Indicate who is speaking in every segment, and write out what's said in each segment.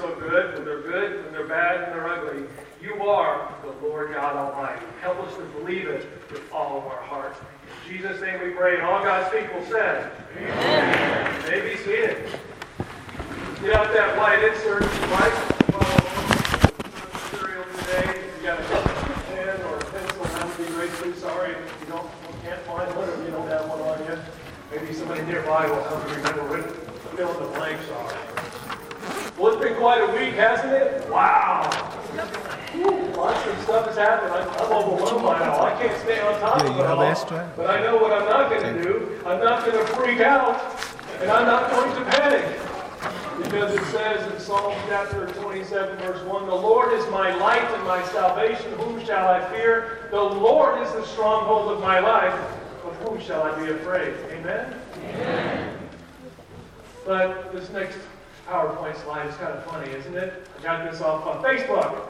Speaker 1: so good, when they're good, when they're bad, when they're ugly. You are the Lord God Almighty. Help us to believe it with all of our heart. In Jesus' name we pray, and all God's people said, Amen. You may be seated. Get out that white insert, Mike. Follow material today. You got a pen or a pencil, that would be greatly sorry if you don't, can't find one, or you don't have one on you. Maybe somebody nearby will help you remember what fill the blanks are. Well, it's been quite a week, hasn't it? Wow. Whew, Lots of stuff has happened. I'm I'm overwhelmed by it all. I can't stay on top
Speaker 2: Yeah,
Speaker 1: of
Speaker 2: you
Speaker 1: it
Speaker 2: have
Speaker 1: all.
Speaker 2: extra?
Speaker 1: But I know what I'm not going to do. I'm not going to freak out, and I'm not going to panic. Because it says in Psalm chapter 27, verse 1, The Lord is my light and my salvation. Whom shall I fear? The Lord is the stronghold of my life. Of whom shall I be afraid? Amen? Amen. But this next PowerPoint slide is kind of funny, isn't it? I got this off on Facebook.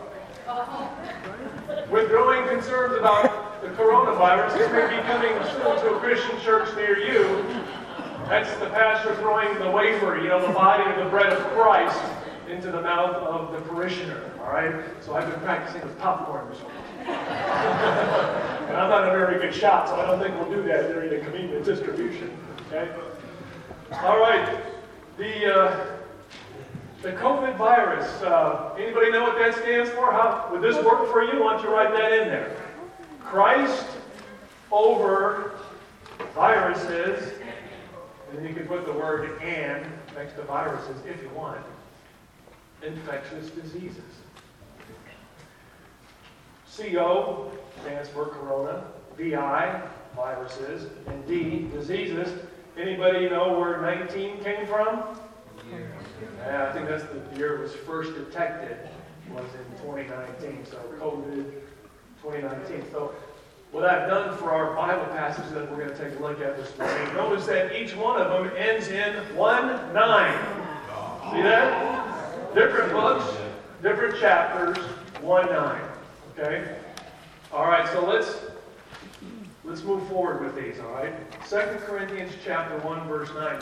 Speaker 1: With growing concerns about the coronavirus, this may be coming soon to a Christian church near you. That's the pastor throwing the wafer, you know, the body of the bread of Christ, into the mouth of the parishioner. All right? So I've been practicing with popcorn this week. and I'm not a very good shot, so I don't think we'll do that during the communion distribution. Okay? All right. The uh, the COVID virus. Uh, anybody know what that stands for? How would this work for you? Why don't you write that in there? Christ over viruses, and you can put the word "and" next to viruses if you want. Infectious diseases. CO stands for corona. VI viruses, and D diseases. Anybody know where 19 came from? Yeah, I think that's the year it was first detected was in 2019. So COVID 2019. So what I've done for our Bible passage that we're going to take a look at this morning, notice that each one of them ends in one nine. See that? Different books, different chapters, one nine. Okay. All right. So let's let's move forward with these. All right. Second Corinthians chapter one verse nine.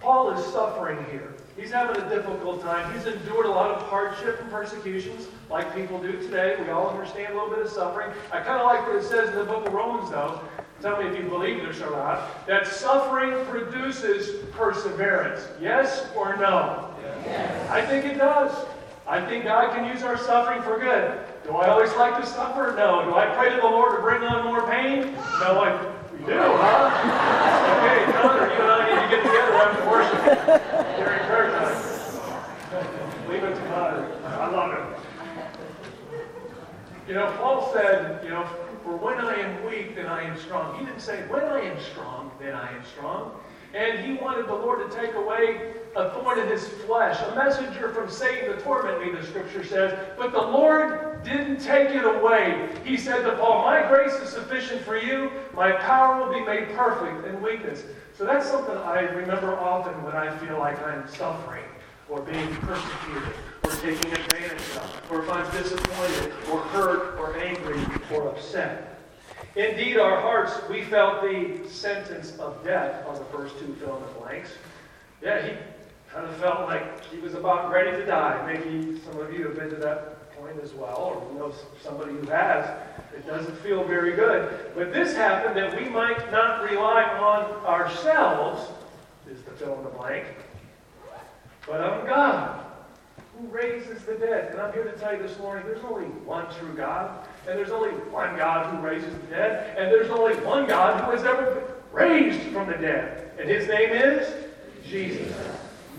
Speaker 1: Paul is suffering here. He's having a difficult time. He's endured a lot of hardship and persecutions, like people do today. We all understand a little bit of suffering. I kind of like what it says in the book of Romans, though. Tell me if you believe this or not. That suffering produces perseverance. Yes or no? Yes. I think it does. I think God can use our suffering for good. Do I always like to suffer? No. Do I pray to the Lord to bring on more pain? No, I we do, huh? Okay, Connor, you and I need to get together after worship during prayer time. Leave it to Connor. I love it. You know, Paul said, you know, for when I am weak, then I am strong. He didn't say, when I am strong, then I am strong. And he wanted the Lord to take away a thorn in his flesh, a messenger from Satan to torment me, the scripture says. But the Lord didn't take it away. He said to Paul, My grace is sufficient for you. My power will be made perfect in weakness. So that's something I remember often when I feel like I'm suffering or being persecuted or taken advantage of, or if I'm disappointed or hurt or angry or upset. Indeed, our hearts, we felt the sentence of death on the first two fill in the blanks. Yeah, he kind of felt like he was about ready to die. Maybe some of you have been to that point as well, or know somebody who has. It doesn't feel very good. But this happened that we might not rely on ourselves, is the fill in the blank, but on God who raises the dead. And I'm here to tell you this morning there's only one true God, and there's only one God who raises the dead, and there's only one God who has ever been raised from the dead. And his name is Jesus.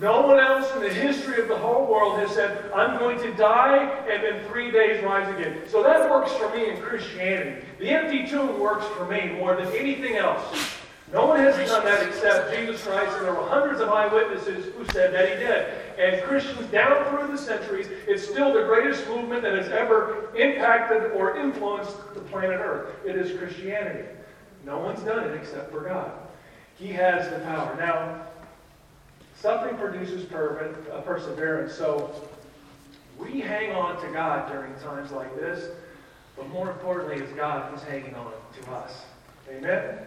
Speaker 1: No one else in the history of the whole world has said, I'm going to die and then three days rise again. So that works for me in Christianity. The empty tomb works for me more than anything else. No one has done that except Jesus Christ, and there were hundreds of eyewitnesses who said that he did. And Christians down through the centuries, it's still the greatest movement that has ever impacted or influenced the planet Earth. It is Christianity. No one's done it except for God. He has the power. Now, suffering produces uh, perseverance, so we hang on to God during times like this, but more importantly, it's God who's hanging on to us. Amen?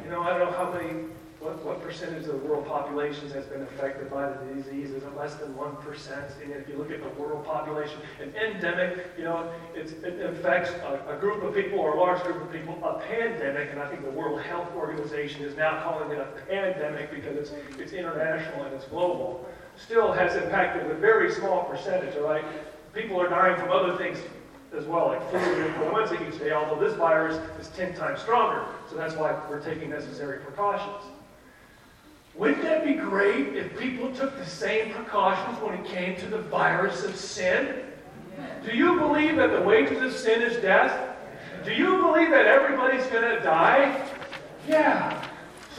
Speaker 1: You know, I don't know how many what, what percentage of the world population has been affected by the disease? Is it less than 1%? And if you look at the world population, an endemic, you know, it affects a, a, group of people or a large group of people. A pandemic, and I think the World Health Organization is now calling it a pandemic because it's, it's international and it's global, still has impacted a very small percentage, right? People are dying from other things as well, like flu and influenza each day, although this virus is 10 times stronger. So that's why we're taking necessary precautions. Wouldn't that be great if people took the same precautions when it came to the virus of sin? Do you believe that the wages of sin is death? Do you believe that everybody's going to die? Yeah.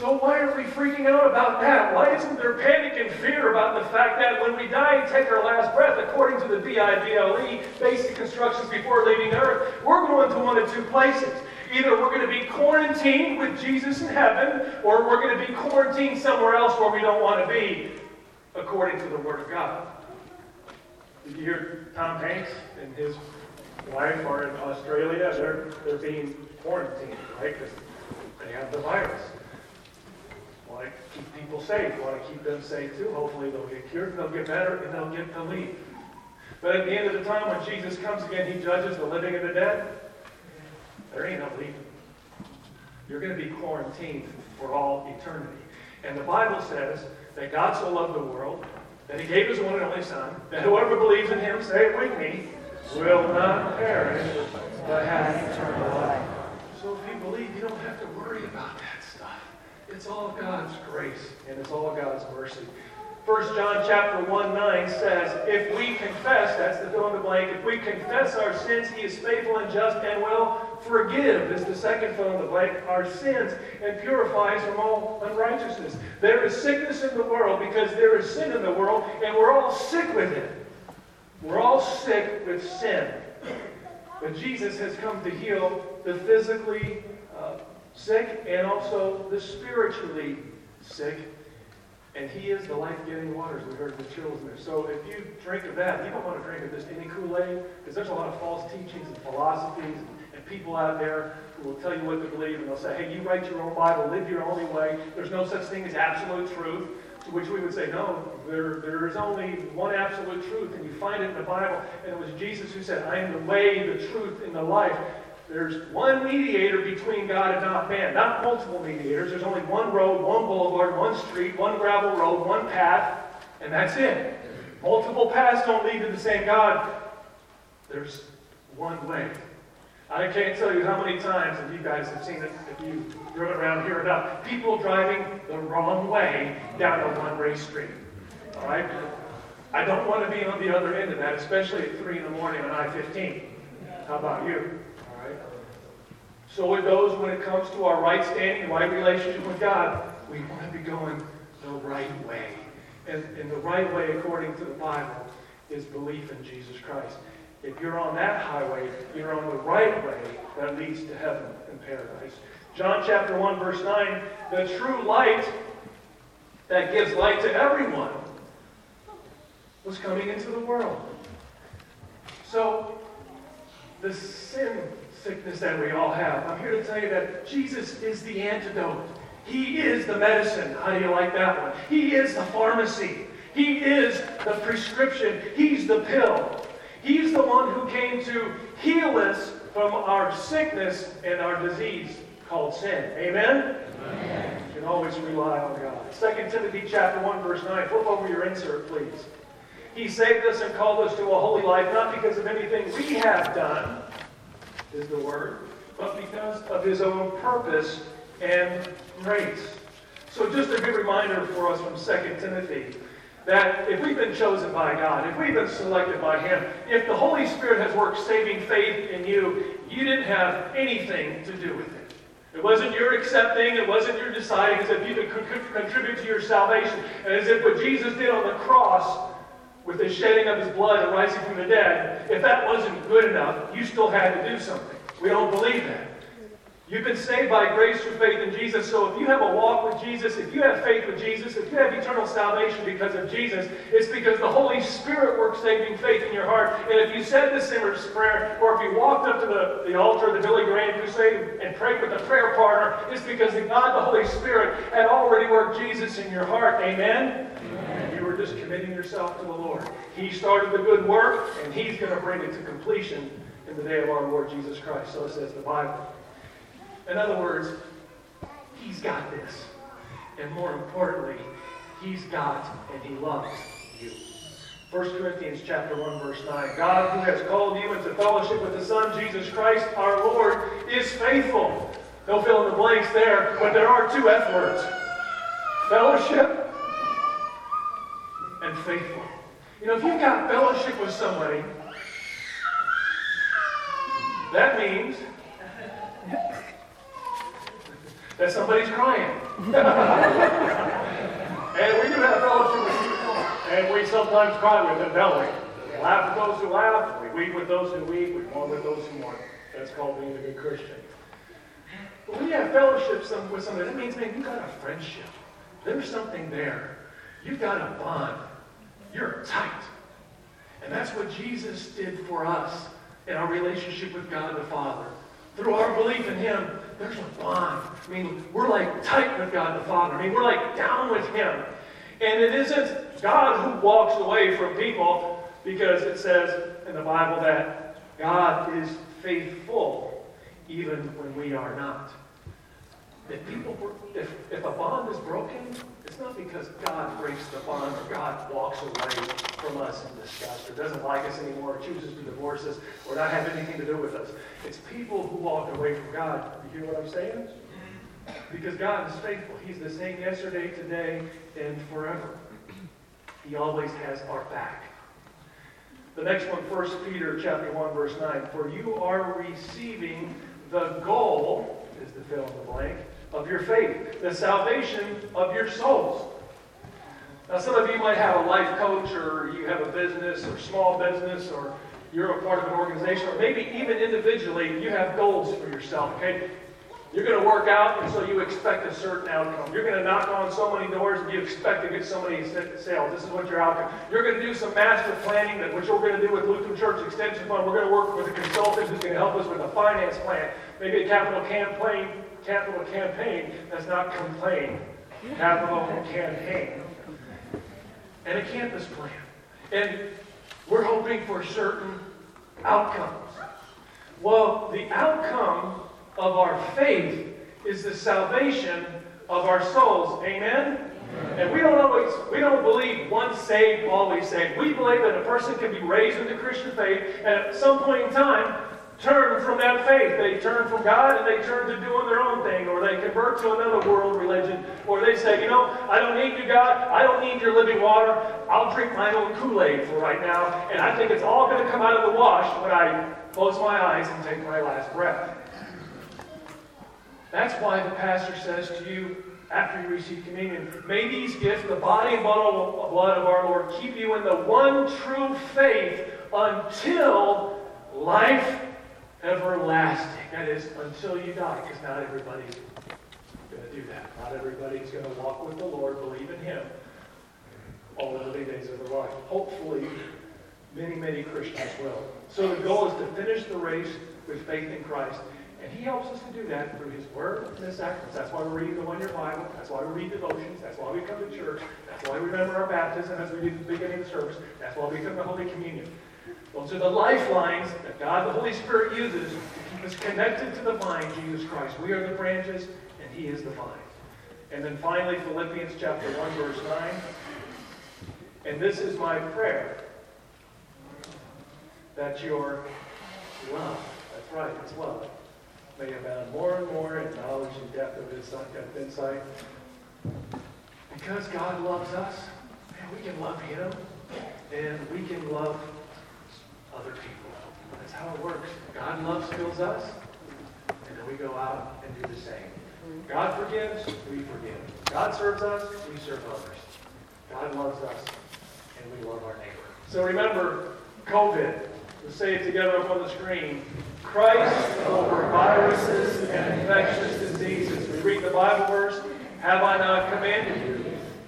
Speaker 1: So why are we freaking out about that? Why isn't there panic and fear about the fact that when we die and take our last breath, according to the B-I-B-L-E, basic instructions before leaving earth, we're going to one of two places. Either we're going to be quarantined with Jesus in heaven, or we're going to be quarantined somewhere else where we don't want to be, according to the Word of God. Did you hear Tom Hanks and his wife are in Australia? They're, they're being quarantined, right? Because they have the virus want to keep people safe, want to keep them safe too. Hopefully they'll get cured, they'll get better, and they'll get to leave. But at the end of the time, when Jesus comes again, he judges the living and the dead. There ain't no leaving. You're going to be quarantined for all eternity. And the Bible says that God so loved the world that he gave his one and only Son, that whoever believes in him, say it with me, will not perish, but have eternal life. So if you believe, you don't have to worry about that. It's all God's grace and it's all God's mercy. 1 John chapter 1 9 says, If we confess, that's the fill in the blank, if we confess our sins, he is faithful and just and will forgive, is the second fill in the blank, our sins and purify us from all unrighteousness. There is sickness in the world because there is sin in the world, and we're all sick with it. We're all sick with sin. But Jesus has come to heal the physically uh, sick and also the spiritually sick. And he is the life-giving waters. We heard the children there. So if you drink of that, you don't want to drink of just any Kool-Aid, because there's a lot of false teachings and philosophies and, and people out there who will tell you what to believe, and they'll say, hey, you write your own Bible, live your only way. There's no such thing as absolute truth. To which we would say, no, there, there is only one absolute truth, and you find it in the Bible. And it was Jesus who said, I am the way, the truth, and the life. There's one mediator between God and not man, not multiple mediators. There's only one road, one boulevard, one street, one gravel road, one path, and that's it. Multiple paths don't lead to the same God. There's one way. I can't tell you how many times, if you guys have seen it, if you've driven around here enough, people driving the wrong way down a one-way street. All right? I don't want to be on the other end of that, especially at 3 in the morning on I-15. How about you? So it goes when it comes to our right standing, right relationship with God. We want to be going the right way. And, and the right way, according to the Bible, is belief in Jesus Christ. If you're on that highway, you're on the right way that leads to heaven and paradise. John chapter 1, verse 9, the true light that gives light to everyone was coming into the world. So the sin sickness that we all have. I'm here to tell you that Jesus is the antidote. He is the medicine. How do you like that one? He is the pharmacy. He is the prescription. He's the pill. He's the one who came to heal us from our sickness and our disease called sin. Amen? Amen. You can always rely on God. 2 Timothy chapter 1, verse 9. Flip over your insert, please. He saved us and called us to a holy life, not because of anything we have done, is the word, but because of his own purpose and grace. So just a good reminder for us from 2 Timothy that if we've been chosen by God, if we've been selected by him, if the Holy Spirit has worked saving faith in you, you didn't have anything to do with it. It wasn't your accepting, it wasn't your deciding, as if you could contribute to your salvation. And as if what Jesus did on the cross with the shedding of his blood and rising from the dead, if that wasn't good enough, you still had to do something. We don't believe that. You've been saved by grace through faith in Jesus. So if you have a walk with Jesus, if you have faith with Jesus, if you have eternal salvation because of Jesus, it's because the Holy Spirit works saving faith in your heart. And if you said the sinner's prayer, or if you walked up to the, the altar of the Billy Graham Crusade and prayed with a prayer partner, it's because the God, the Holy Spirit, had already worked Jesus in your heart, amen? And you are just committing yourself to the Lord. He started the good work, and He's going to bring it to completion in the day of our Lord Jesus Christ. So says the Bible. In other words, He's got this. And more importantly, He's got and He loves you. 1 Corinthians chapter 1, verse 9. God who has called you into fellowship with the Son, Jesus Christ, our Lord, is faithful. Don't fill in the blanks there, but there are two F words. Fellowship and faithful. You know, if you've got fellowship with somebody, that means that somebody's crying. and we do have fellowship with people, and we sometimes cry with them, don't we? We laugh with those who laugh, we weep with those who weep, we mourn with those who mourn. That's called being a good Christian. But when you have fellowship with somebody, that means, man, you've got a friendship. There's something there. You've got a bond. You're tight. And that's what Jesus did for us in our relationship with God the Father. Through our belief in Him, there's a bond. I mean, we're like tight with God the Father. I mean, we're like down with Him. And it isn't God who walks away from people because it says in the Bible that God is faithful even when we are not. If people, if, if a bond is broken, it's not because God breaks the bond or God walks away from us in disgust or doesn't like us anymore or chooses to divorce us or not have anything to do with us. It's people who walk away from God. You hear what I'm saying? Because God is faithful. He's the same yesterday, today, and forever. He always has our back. The next one, 1 Peter chapter 1, verse 9. For you are receiving the goal, is the fill in the blank, of your faith, the salvation of your souls. Now, some of you might have a life coach, or you have a business, or small business, or you're a part of an organization, or maybe even individually, you have goals for yourself, okay? You're going to work out, and so you expect a certain outcome. You're going to knock on so many doors, and you expect to get so many sales. This is what your outcome. You're going to do some master planning, that which we're going to do with Lutheran Church Extension Fund. We're going to work with a consultant who's going to help us with a finance plan, maybe a capital campaign. Capital campaign. That's not complain. Capital campaign. And a campus plan. And we're hoping for certain outcomes. Well, the outcome of our faith is the salvation of our souls. Amen? And we don't always, we don't believe once saved, always saved. We believe that a person can be raised in the Christian faith and at some point in time turn from that faith. They turn from God and they turn to doing their own thing, or they convert to another world religion, or they say, you know, I don't need you, God. I don't need your living water. I'll drink my own Kool-Aid for right now, and I think it's all going to come out of the wash when I close my eyes and take my last breath. That's why the pastor says to you after you receive communion, may these gifts, the body and blood of our Lord, keep you in the one true faith until life everlasting. That is, until you die, because not everybody's going to do that. Not everybody's going to walk with the Lord, believe in Him all of the days of their life. Hopefully, many, many Christians will. So the goal is to finish the race with faith in Christ. And he helps us to do that through his word and his sacraments. That's why we read the one-year Bible. That's why we read devotions. That's why we come to church. That's why we remember our baptism as we do at the beginning of the service. That's why we come to Holy Communion. Those are the lifelines that God, the Holy Spirit, uses to keep us connected to the vine, Jesus Christ. We are the branches, and he is the vine. And then finally, Philippians chapter 1, verse 9. And this is my prayer, that your love, that's right, it's love, may abound more and more in knowledge and depth of insight. Because God loves us, man, we can love him and we can love other people. That's how it works. God loves fills us, and then we go out and do the same. God forgives, we forgive. God serves us, we serve others. God loves us, and we love our neighbor. So remember, COVID. Let's say it together up on the screen. Christ over viruses and infectious diseases. We read the Bible verse, Have I not commanded you?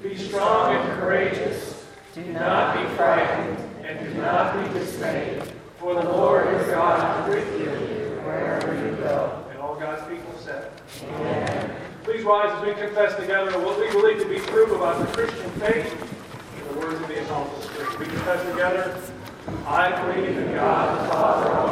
Speaker 1: Be strong and courageous. Do not be frightened, and do not be dismayed. For the Lord is God with you wherever you go. And all God's people said, Amen. Please rise as we confess together what we believe to be true about the Christian faith and the words of the Apostles' Creed. We confess together, I believe in God the Father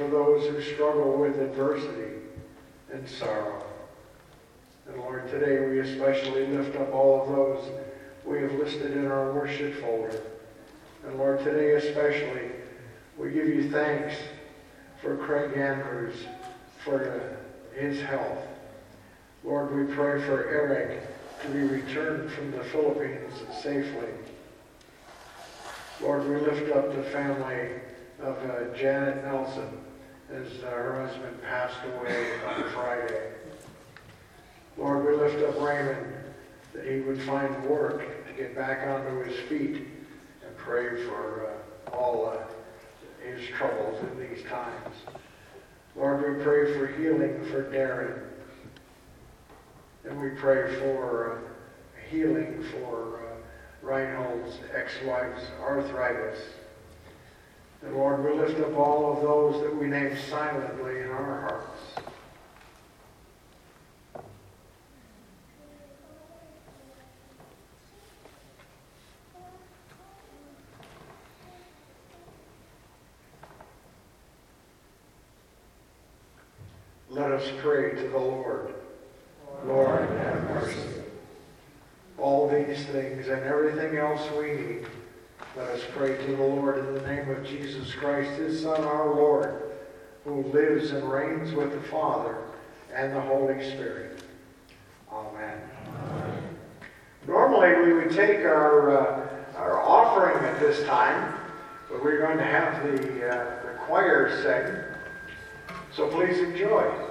Speaker 2: for those who struggle with adversity and sorrow. And Lord, today we especially lift up all of those we have listed in our worship folder. And Lord, today especially, we give you thanks for Craig Andrews, for his health. Lord, we pray for Eric to be returned from the Philippines safely. Lord, we lift up the family of uh, Janet Nelson as uh, her husband passed away on Friday. Lord, we lift up Raymond that he would find work to get back onto his feet and pray for uh, all uh, his troubles in these times. Lord, we pray for healing for Darren. And we pray for uh, healing for uh, Reinhold's ex-wife's arthritis. And Lord, we lift up all of those that we name silently in our hearts. Let us pray to the Lord. Lord, have mercy. All these things and everything else we need, let us pray to the Lord in the name of Jesus Christ, his Son, our Lord, who lives and reigns with the Father and the Holy Spirit. Amen. Amen. Normally we would take our, uh, our offering at this time, but we're going to have the, uh, the choir sing. So please enjoy.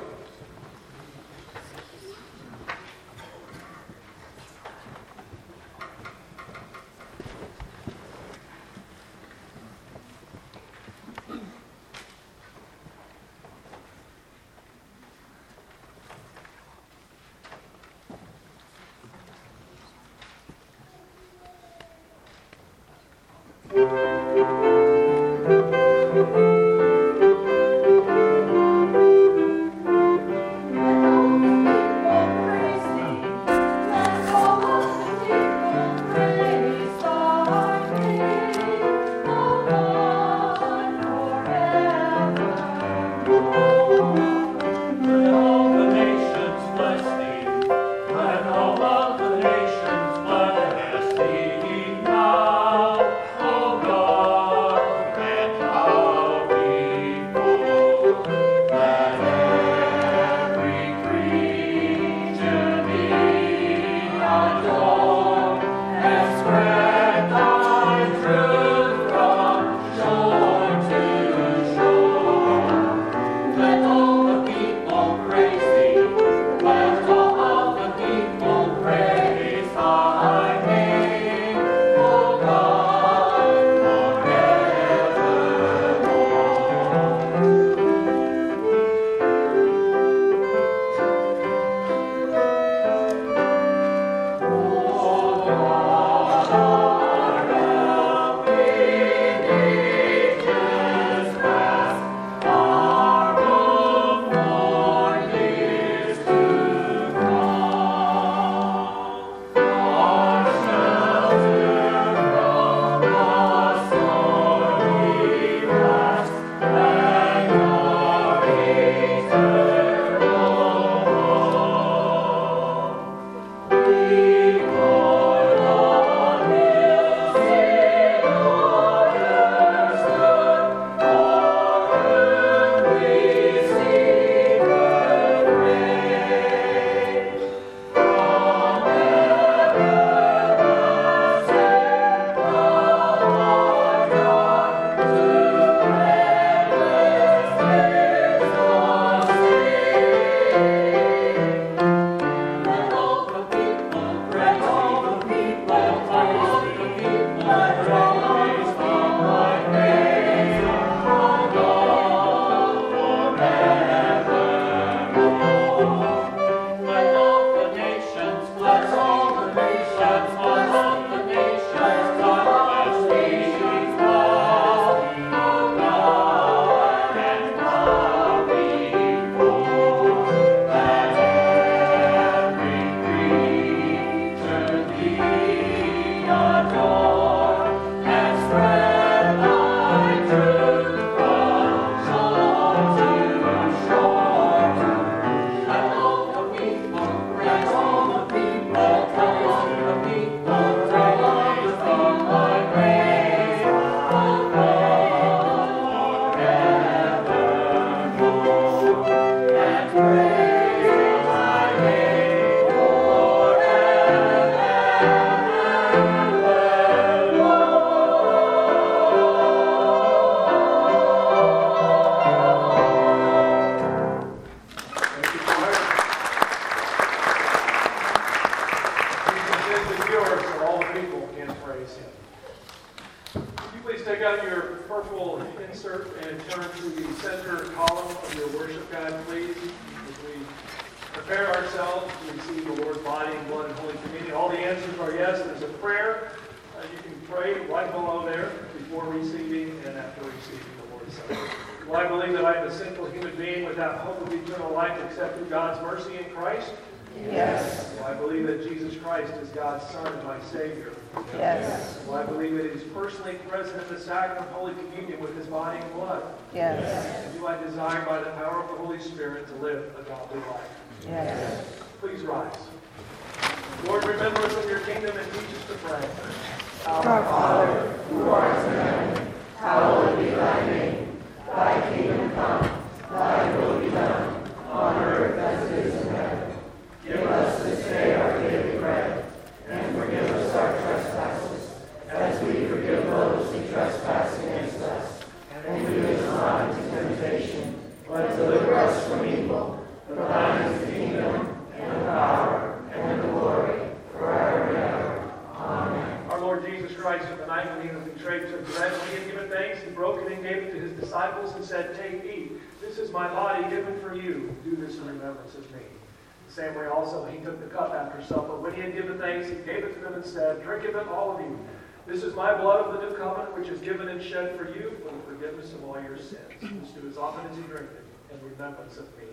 Speaker 3: managing director, Edward Knuckles of me.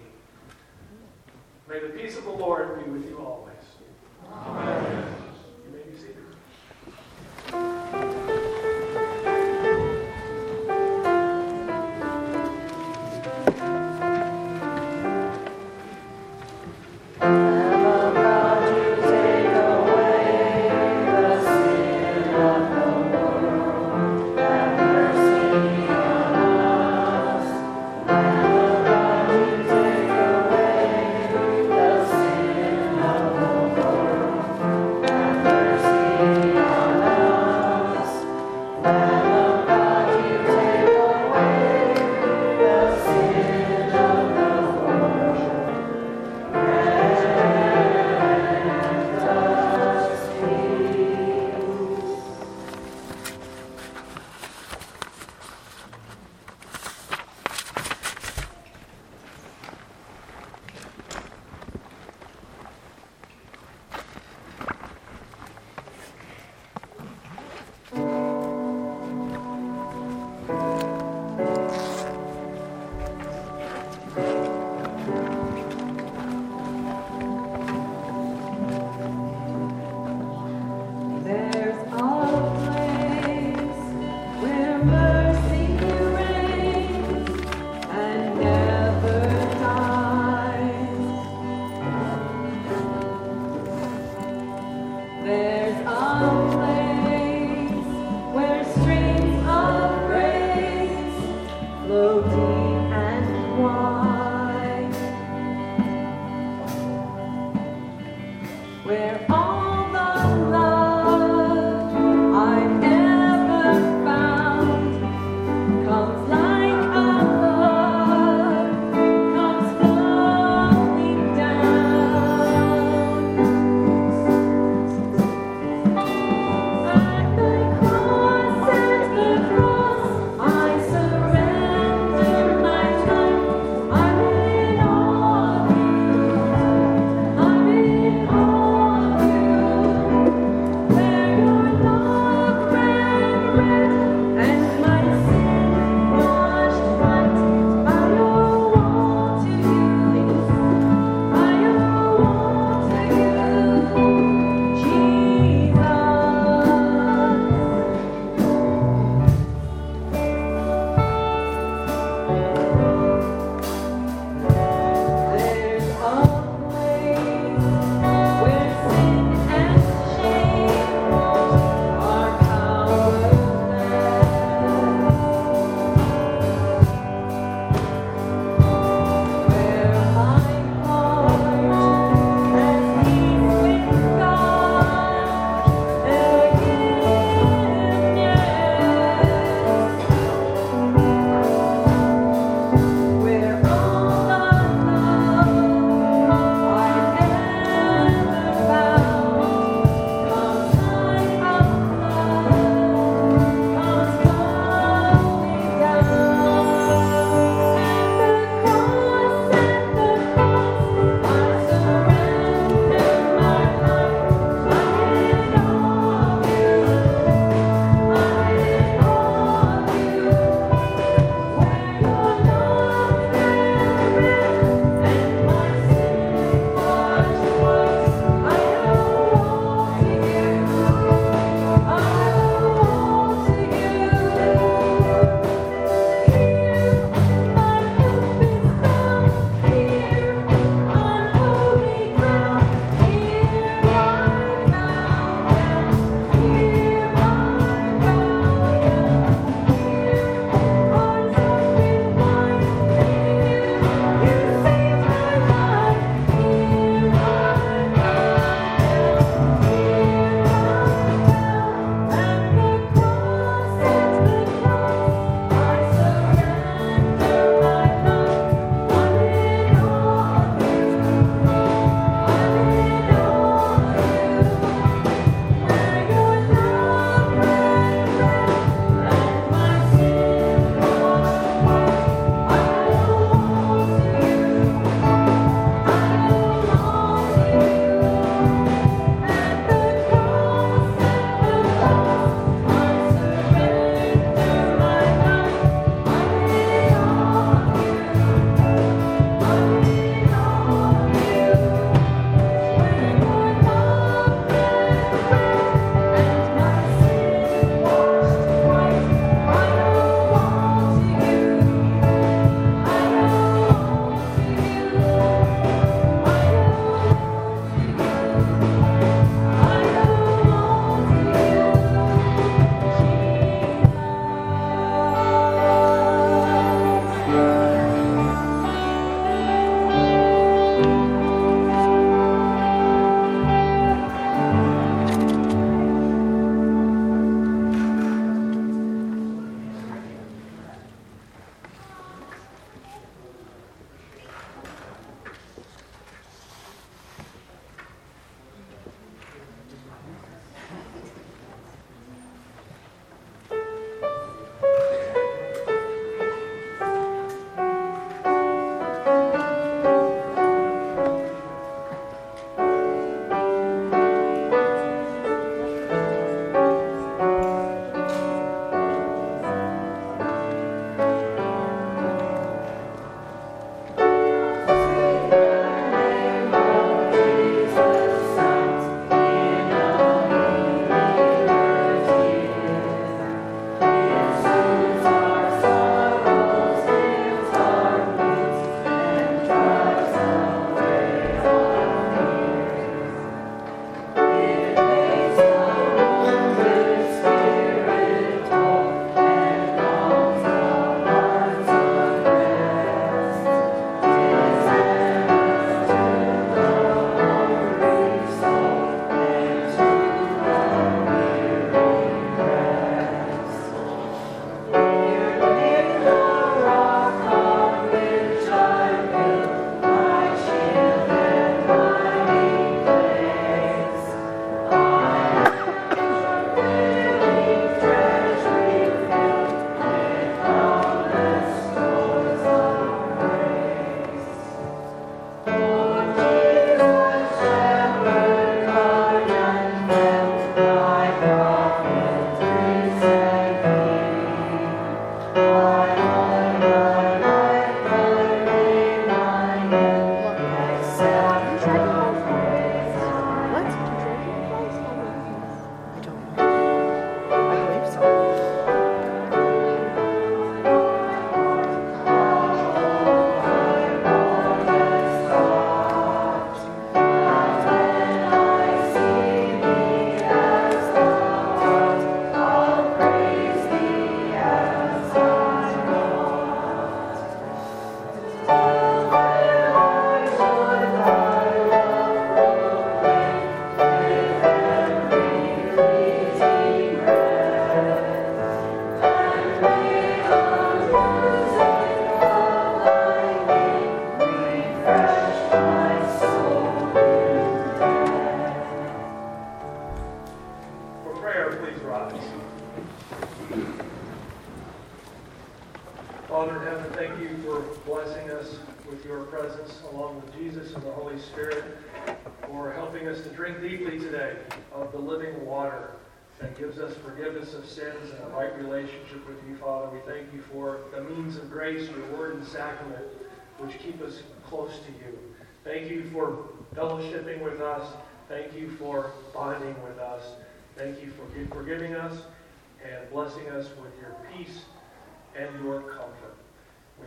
Speaker 3: May the peace of the Lord be with you always. Amen. You may be seated.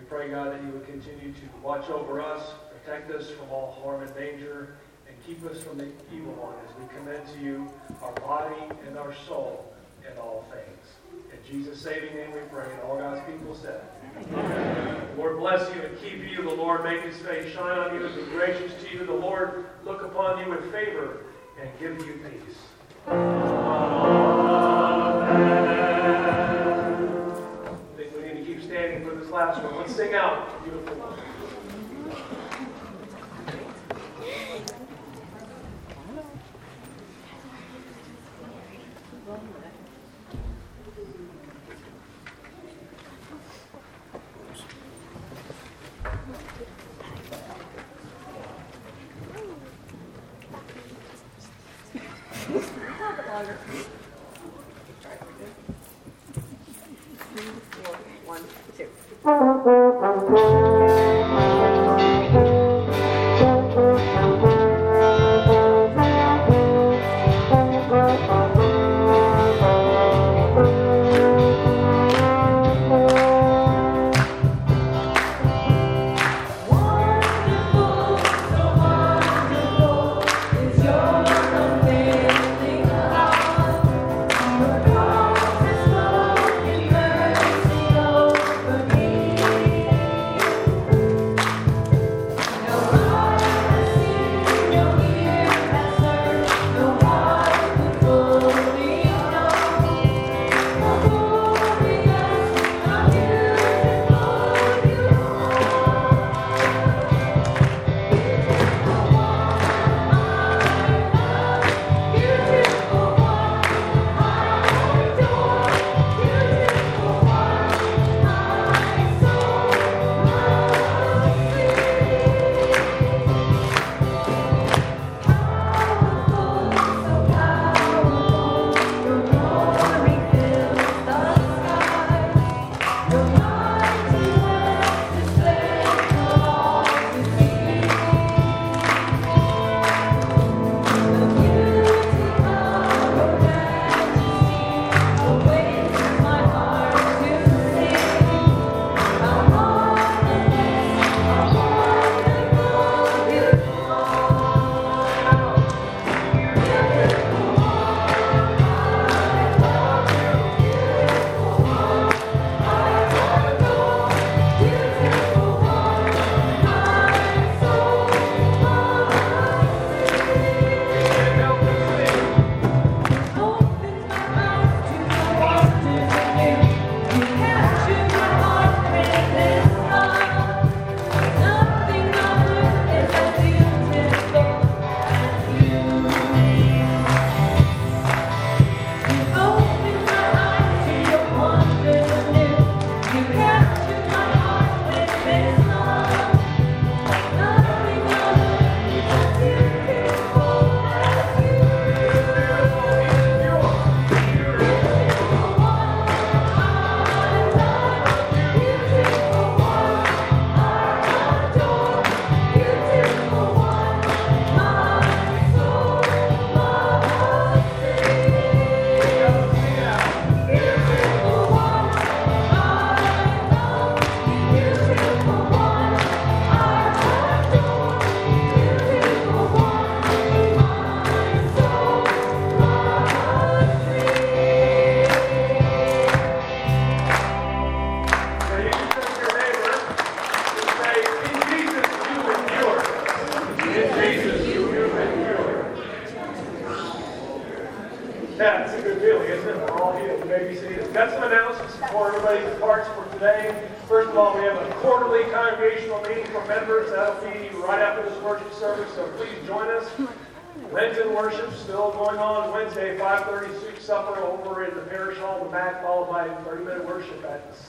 Speaker 3: Pray, God, that you would continue to watch over us, protect us from all harm and danger, and keep us from the evil one as we commend to you our body and our soul in all things. In Jesus' saving name we pray, and all God's people said. Amen. The Lord bless you and keep you. The Lord make his face shine on you and be gracious to you. The Lord look upon you with favor and give you peace. last one. Let's sing out. Beautiful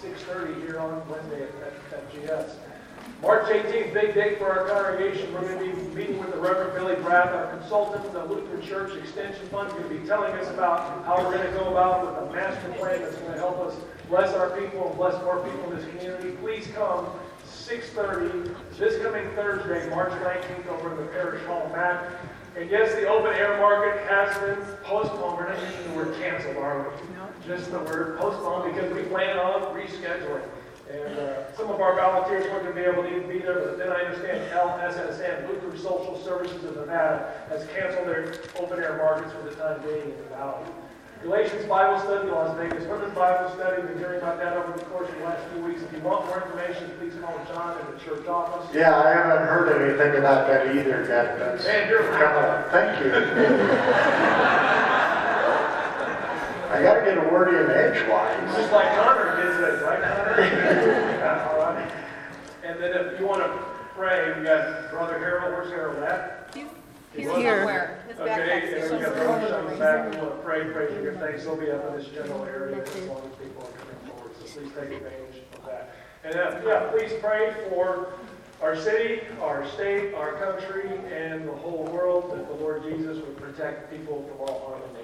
Speaker 1: 6:30 here on Wednesday at, at GS. March 18th, big day for our congregation. We're going to be meeting with the Reverend Billy Brad, our consultant from the Lutheran Church Extension Fund. Going to be telling us about how we're going to go about with a master plan that's going to help us bless our people and bless more people in this community. Please come 6:30 this coming Thursday, March 19th, over in the parish hall back. And yes, the open air market has been postponed. We're not using the word canceled, are we? Just the word postponed because we plan on rescheduling. And uh, some of our volunteers weren't going to be able to be there, but then I understand LSSN, Lutheran Social Services of Nevada, has canceled their open air markets for the time being in the valley. Galatians Bible Study, Las Vegas Women's Bible Study. We've been hearing about that over the course of the last few weeks. If you want more information, please call John in the church office.
Speaker 2: Yeah, I haven't heard anything about that either yet. That's
Speaker 1: Man, you're.
Speaker 2: Thank you. I gotta get a word in edgewise.
Speaker 1: Just like Connor did today, right, Connor? Yeah, all right. And then if you want to pray, we got Brother Harold. Where's Harold at?
Speaker 4: He's here. His
Speaker 1: Okay,
Speaker 4: backpack's
Speaker 1: and we got
Speaker 4: still
Speaker 1: Brother Sean in the back. We want to pray, pray for your thanks. He'll be up in this general area as long as people are coming forward. So please take advantage of that. And uh, yeah, please pray for our city, our state, our country, and the whole world that the Lord Jesus would protect people from all harm and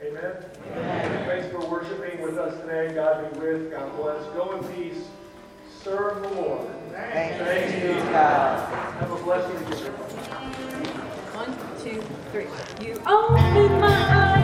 Speaker 1: danger. Amen? Thanks for worshiping with us today. God be with, God bless. Go in peace. Serve the Lord. Thanks be to God. Have a blessed week, everybody.
Speaker 4: One, two, three. You
Speaker 3: Open my eyes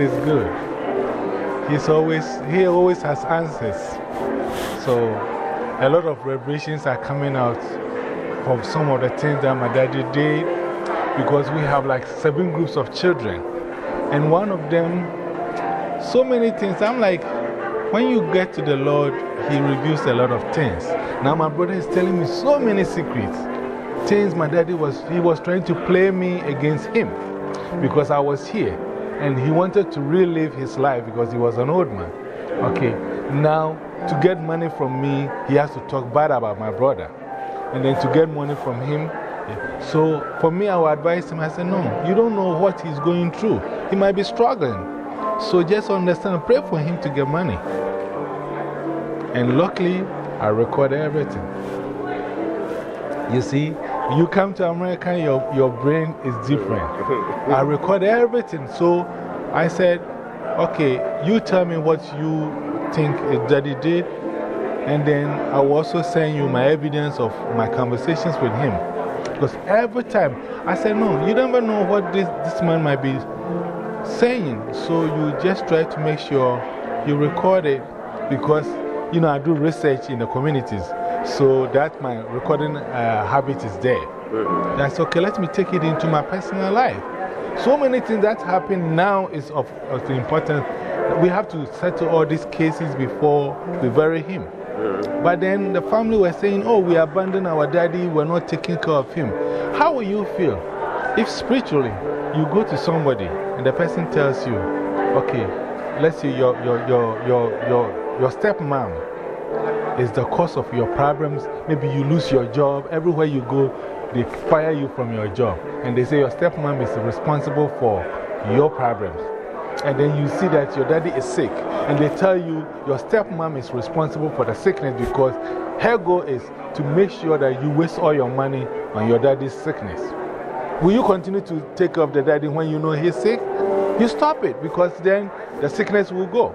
Speaker 3: is
Speaker 5: good. He's always, he always has answers. So a lot of revelations are coming out of some of the things that my daddy did because we have like seven groups of children. And one of them, so many things. I'm like, when you get to the Lord, He reveals a lot of things. Now, my brother is telling me so many secrets. Things my daddy was, he was trying to play me against him because I was here. And he wanted to relive his life because he was an old man. Okay, now to get money from me, he has to talk bad about my brother. And then to get money from him, so for me, I would advise him, I said, no, you don't know what he's going through. He might be struggling. So just understand, pray for him to get money. And luckily, I record everything. You see, you come to America, your, your brain is different. I record everything. So I said, okay, you tell me what you think daddy did, And then I will also send you my evidence of my conversations with him. Because every time I said, No, you never know what this, this man might be saying. So you just try to make sure you record it because, you know, I do research in the communities. So that my recording uh, habit is there. That's okay, let me take it into my personal life. So many things that happen now is of, of importance. We have to settle all these cases before we bury him. But then the family were saying, Oh, we abandoned our daddy, we're not taking care of him. How will you feel if spiritually you go to somebody and the person tells you, Okay, let's say your, your, your, your, your, your stepmom is the cause of your problems. Maybe you lose your job. Everywhere you go, they fire you from your job. And they say your stepmom is responsible for your problems. And then you see that your daddy is sick. And they tell you your stepmom is responsible for the sickness because her goal is to make sure that you waste all your money on your daddy's sickness. Will you continue to take care of the daddy when you know he's sick? You stop it because then the sickness will go.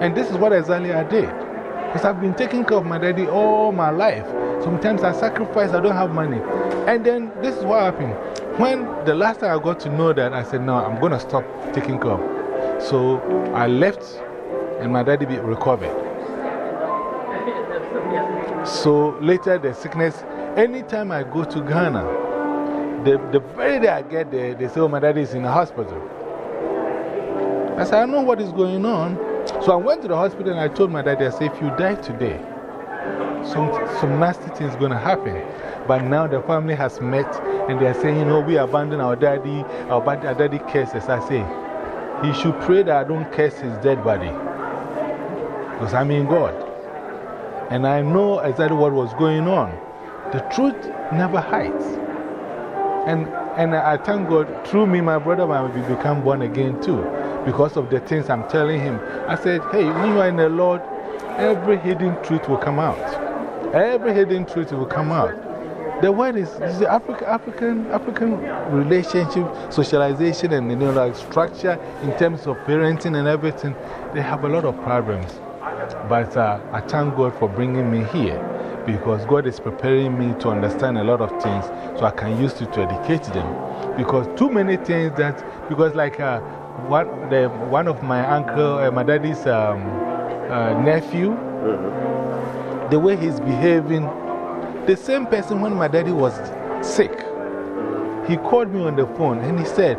Speaker 5: And this is what exactly I did. Because I've been taking care of my daddy all my life. Sometimes I sacrifice, I don't have money. And then this is what happened. When the last time I got to know that, I said, No, I'm going to stop taking care of. So I left and my daddy be recovered. So later, the sickness, anytime I go to Ghana, the, the very day I get there, they say, Oh, my daddy is in the hospital. I said, I know what is going on. So I went to the hospital and I told my daddy, I said, if you die today, some, some nasty things going to happen. But now the family has met and they are saying, you know, we abandon our daddy, our, our daddy curses. I say, he should pray that I don't curse his dead body. Because I'm in God. And I know exactly what was going on. The truth never hides. And, and I thank God, through me, my brother might be become born again too because of the things I'm telling him. I said, hey, when you are in the Lord, every hidden truth will come out. Every hidden truth will come out. The word is, is the African, African, African relationship, socialization, and you know, like structure in terms of parenting and everything. They have a lot of problems. But uh, I thank God for bringing me here because God is preparing me to understand a lot of things so I can use it to educate them. Because too many things that, because like uh, one, the, one of my uncle, uh, my daddy's um, uh, nephew, the way he's behaving, the same person when my daddy was sick, he called me on the phone and he said,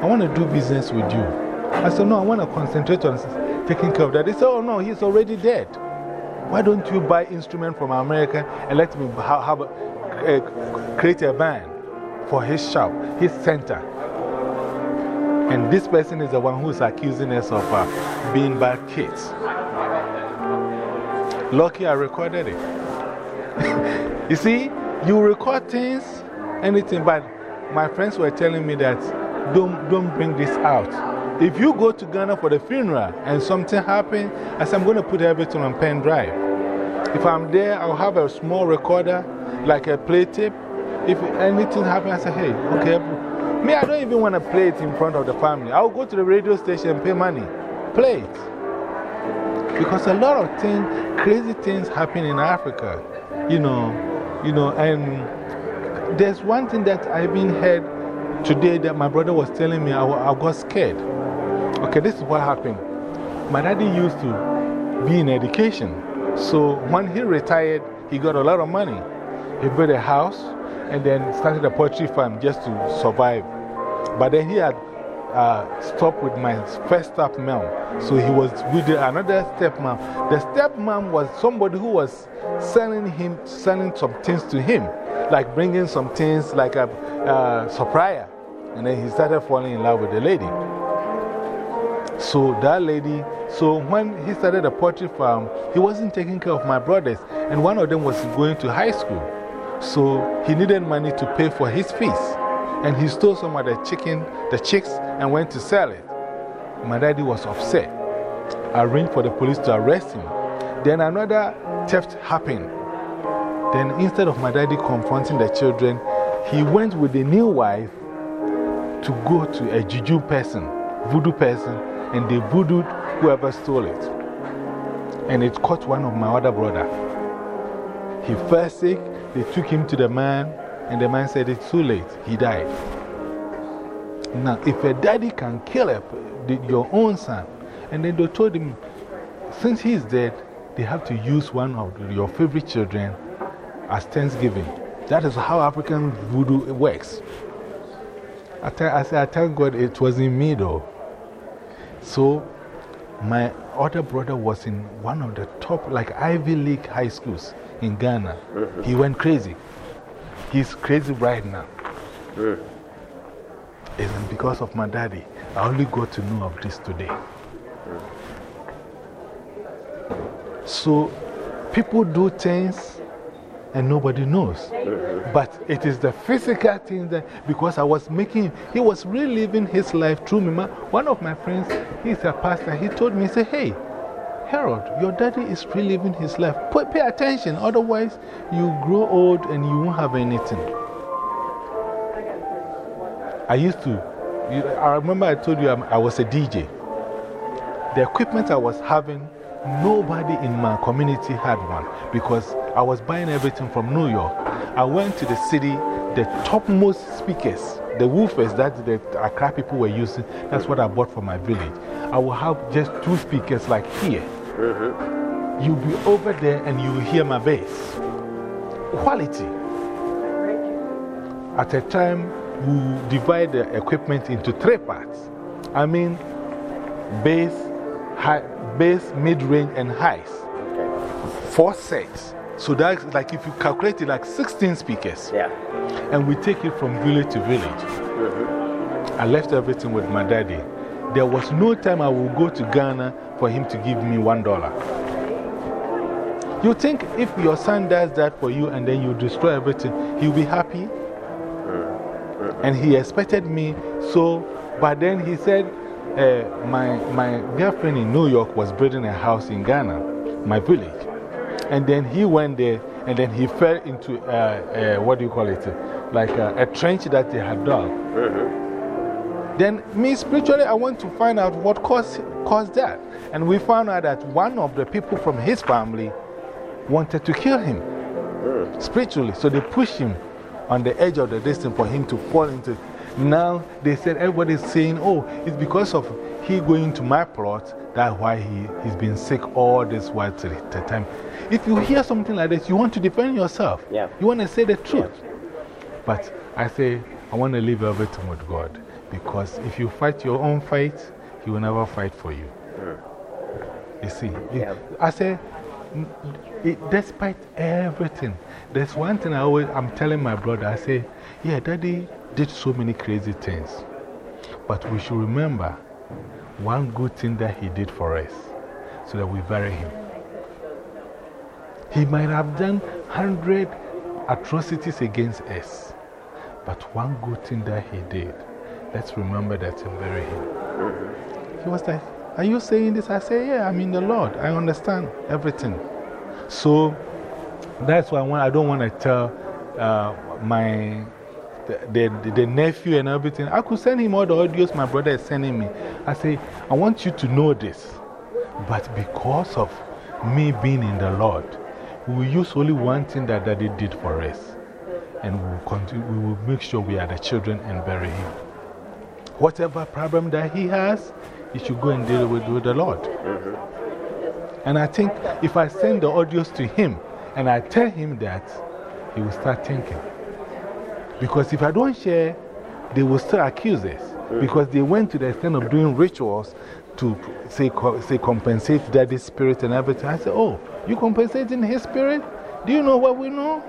Speaker 5: I want to do business with you. I said, No, I want to concentrate on taking care of that. He said, Oh, no, he's already dead. Why don't you buy instrument from America and let me have, have a, create a band for his shop, his center? And this person is the one who's accusing us of uh, being bad kids. Lucky I recorded it. you see, you record things, anything, but my friends were telling me that don't, don't bring this out. If you go to Ghana for the funeral and something happens, I said, I'm going to put everything on pen drive. If I'm there, I'll have a small recorder, like a play tape. If anything happens, I say, hey, okay. Me, I don't even want to play it in front of the family. I'll go to the radio station and pay money. Play it. Because a lot of things, crazy things happen in Africa. You know, you know, and there's one thing that I've been heard today that my brother was telling me, I, I got scared. Okay, this is what happened. My daddy used to be in education. So when he retired, he got a lot of money. He built a house and then started a poultry farm just to survive. But then he had uh, stopped with my first stepmom. So he was with another stepmom. The stepmom was somebody who was selling him, selling some things to him, like bringing some things like a uh, supplier. And then he started falling in love with the lady. So that lady, so when he started a poultry farm, he wasn't taking care of my brothers. And one of them was going to high school. So he needed money to pay for his fees. And he stole some of the chicken, the chicks, and went to sell it. My daddy was upset. I arranged for the police to arrest him. Then another theft happened. Then instead of my daddy confronting the children, he went with the new wife to go to a juju person, voodoo person, and they voodooed whoever stole it. and it caught one of my other brother. He fell sick, they took him to the man, and the man said it's too late. He died. Now, if a daddy can kill a, your own son, and then they told him, since he's dead, they have to use one of your favorite children as Thanksgiving. That is how African voodoo works. I, tell, I, I thank God it wasn't me though. So, my other brother was in one of the top, like Ivy League high schools in Ghana. He went crazy. He's crazy right now. And because of my daddy, I only got to know of this today. So, people do things and nobody knows. But it is the physical thing that, because I was making, he was reliving his life through me. My, one of my friends, he's a pastor, he told me, he said, Hey, Harold, your daddy is reliving his life. Pay, pay attention, otherwise, you grow old and you won't have anything. I used to, you, I remember I told you I'm, I was a DJ. The equipment I was having, nobody in my community had one because I was buying everything from New York. I went to the city, the topmost speakers, the woofers that the Accra people were using, that's what I bought for my village. I will have just two speakers like here. Mm-hmm. You'll be over there and you will hear my bass. Quality. At a time, we divide the equipment into three parts. I mean, bass, high, bass, mid range, and highs. Four sets. So that's like if you calculate it, like 16 speakers.
Speaker 6: Yeah.
Speaker 5: And we take it from village to village. Mm-hmm. I left everything with my daddy. There was no time I would go to Ghana for him to give me one dollar. You think if your son does that for you and then you destroy everything, he'll be happy? And he expected me, so, but then he said, uh, my, my girlfriend in New York was building a house in Ghana, my village. And then he went there and then he fell into uh, uh, what do you call it? Like a, a trench that they had dug. Then, me spiritually, I went to find out what caused, caused that. And we found out that one of the people from his family wanted to kill him hmm. spiritually. So they pushed him on the edge of the distance for him to fall into. Now they said everybody's saying, oh, it's because of he going to my plot. That's why he, he's been sick all this while to the time. If you hear something like this, you want to defend yourself.
Speaker 6: Yeah.
Speaker 5: You want to say the truth. But I say, I want to leave everything with God. Because if you fight your own fight, He will never fight for you. Hmm. You see,
Speaker 6: Yeah.
Speaker 5: I say, it, despite everything, there's one thing I always, I'm telling my brother, I say, yeah, daddy did so many crazy things. But we should remember one good thing that he did for us so that we bury him. He might have done hundred atrocities against us, but one good thing that he did, let's remember that and bury him. He was like, Are you saying this? I say, Yeah, I'm in the Lord. I understand everything. So that's why I, want, I don't want to tell uh, my the, the, the nephew and everything. I could send him all the audios my brother is sending me. I say, I want you to know this. But because of me being in the Lord, we will use only one thing that Daddy did for us. And we will, continue, we will make sure we are the children and bury him. Whatever problem that he has, he should go and deal with, with the Lord. Mm-hmm. And I think if I send the audios to him and I tell him that, he will start thinking. Because if I don't share, they will still accuse us. Mm. Because they went to the extent of doing rituals to say, co- say compensate daddy's spirit and everything. I said, Oh, you compensating his spirit? Do you know what we know?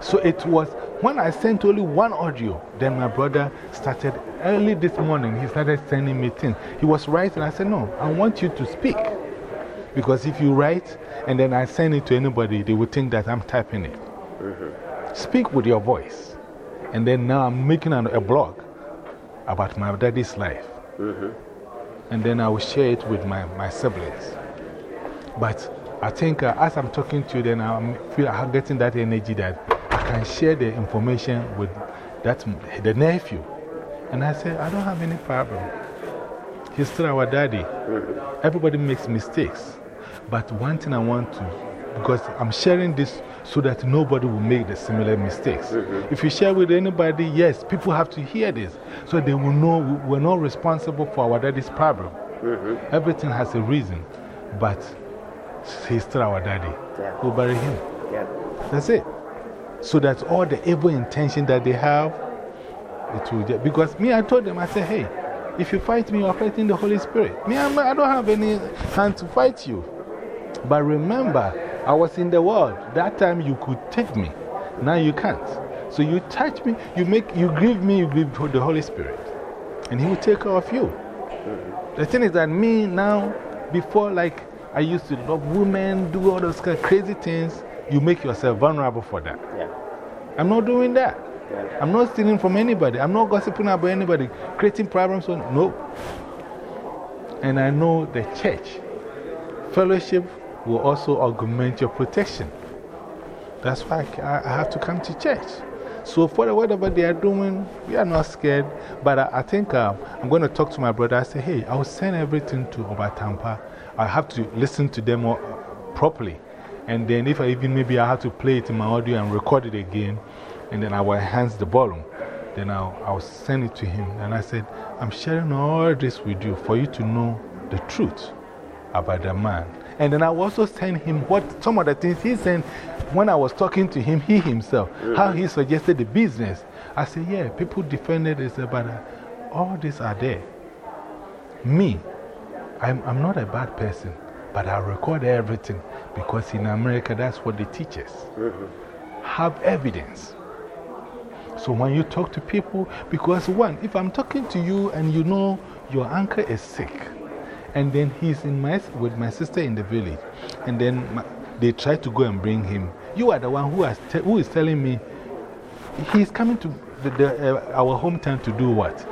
Speaker 5: So it was when I sent only one audio, then my brother started early this morning. He started sending me things. He was writing. I said, No, I want you to speak. Because if you write and then I send it to anybody, they would think that I'm typing it. Speak with your voice. And then now I'm making an, a blog about my daddy's life. And then I will share it with my, my siblings. But I think uh, as I'm talking to you, then I'm, feel, I'm getting that energy that Can share the information with that, the nephew. And I said, I don't have any problem. He's still our daddy. Everybody makes mistakes. But one thing I want to, because I'm sharing this so that nobody will make the similar mistakes. If you share with anybody, yes, people have to hear this so they will know we- we're not responsible for our daddy's problem. Everything has a reason, but he's still our daddy.
Speaker 6: Yeah.
Speaker 5: We'll bury him.
Speaker 6: Yeah.
Speaker 5: That's it. So that all the evil intention that they have, it will because me, I told them, I said, hey, if you fight me, you are fighting the Holy Spirit. Me, I'm, I don't have any hand to fight you. But remember, I was in the world. That time you could take me. Now you can't. So you touch me, you make, you grieve me, you grieve the Holy Spirit. And He will take care of you. The thing is that me now, before like I used to love women, do all those kind of crazy things, you make yourself vulnerable for that.
Speaker 6: Yeah.
Speaker 5: I'm not doing that.
Speaker 6: Yeah.
Speaker 5: I'm not stealing from anybody. I'm not gossiping about anybody, creating problems. No. And I know the church, fellowship will also augment your protection. That's why I, I have to come to church. So, for whatever they are doing, we are not scared. But I, I think uh, I'm going to talk to my brother. I say, hey, I will send everything to Obatampa. I have to listen to them properly. And then, if I even maybe I had to play it in my audio and record it again, and then I will enhance the volume, then I'll, I'll send it to him. And I said, I'm sharing all this with you for you to know the truth about the man. And then I also send him what some of the things he said when I was talking to him, he himself, how he suggested the business. I said, Yeah, people defended it, but uh, all these are there. Me, I'm, I'm not a bad person, but I record everything because in America, that's what they teach us. Have evidence. So when you talk to people, because one, if I'm talking to you and you know your uncle is sick, and then he's in my, with my sister in the village, and then my, they try to go and bring him, you are the one who, has who is telling me he's coming to the, the, uh, our hometown to do what?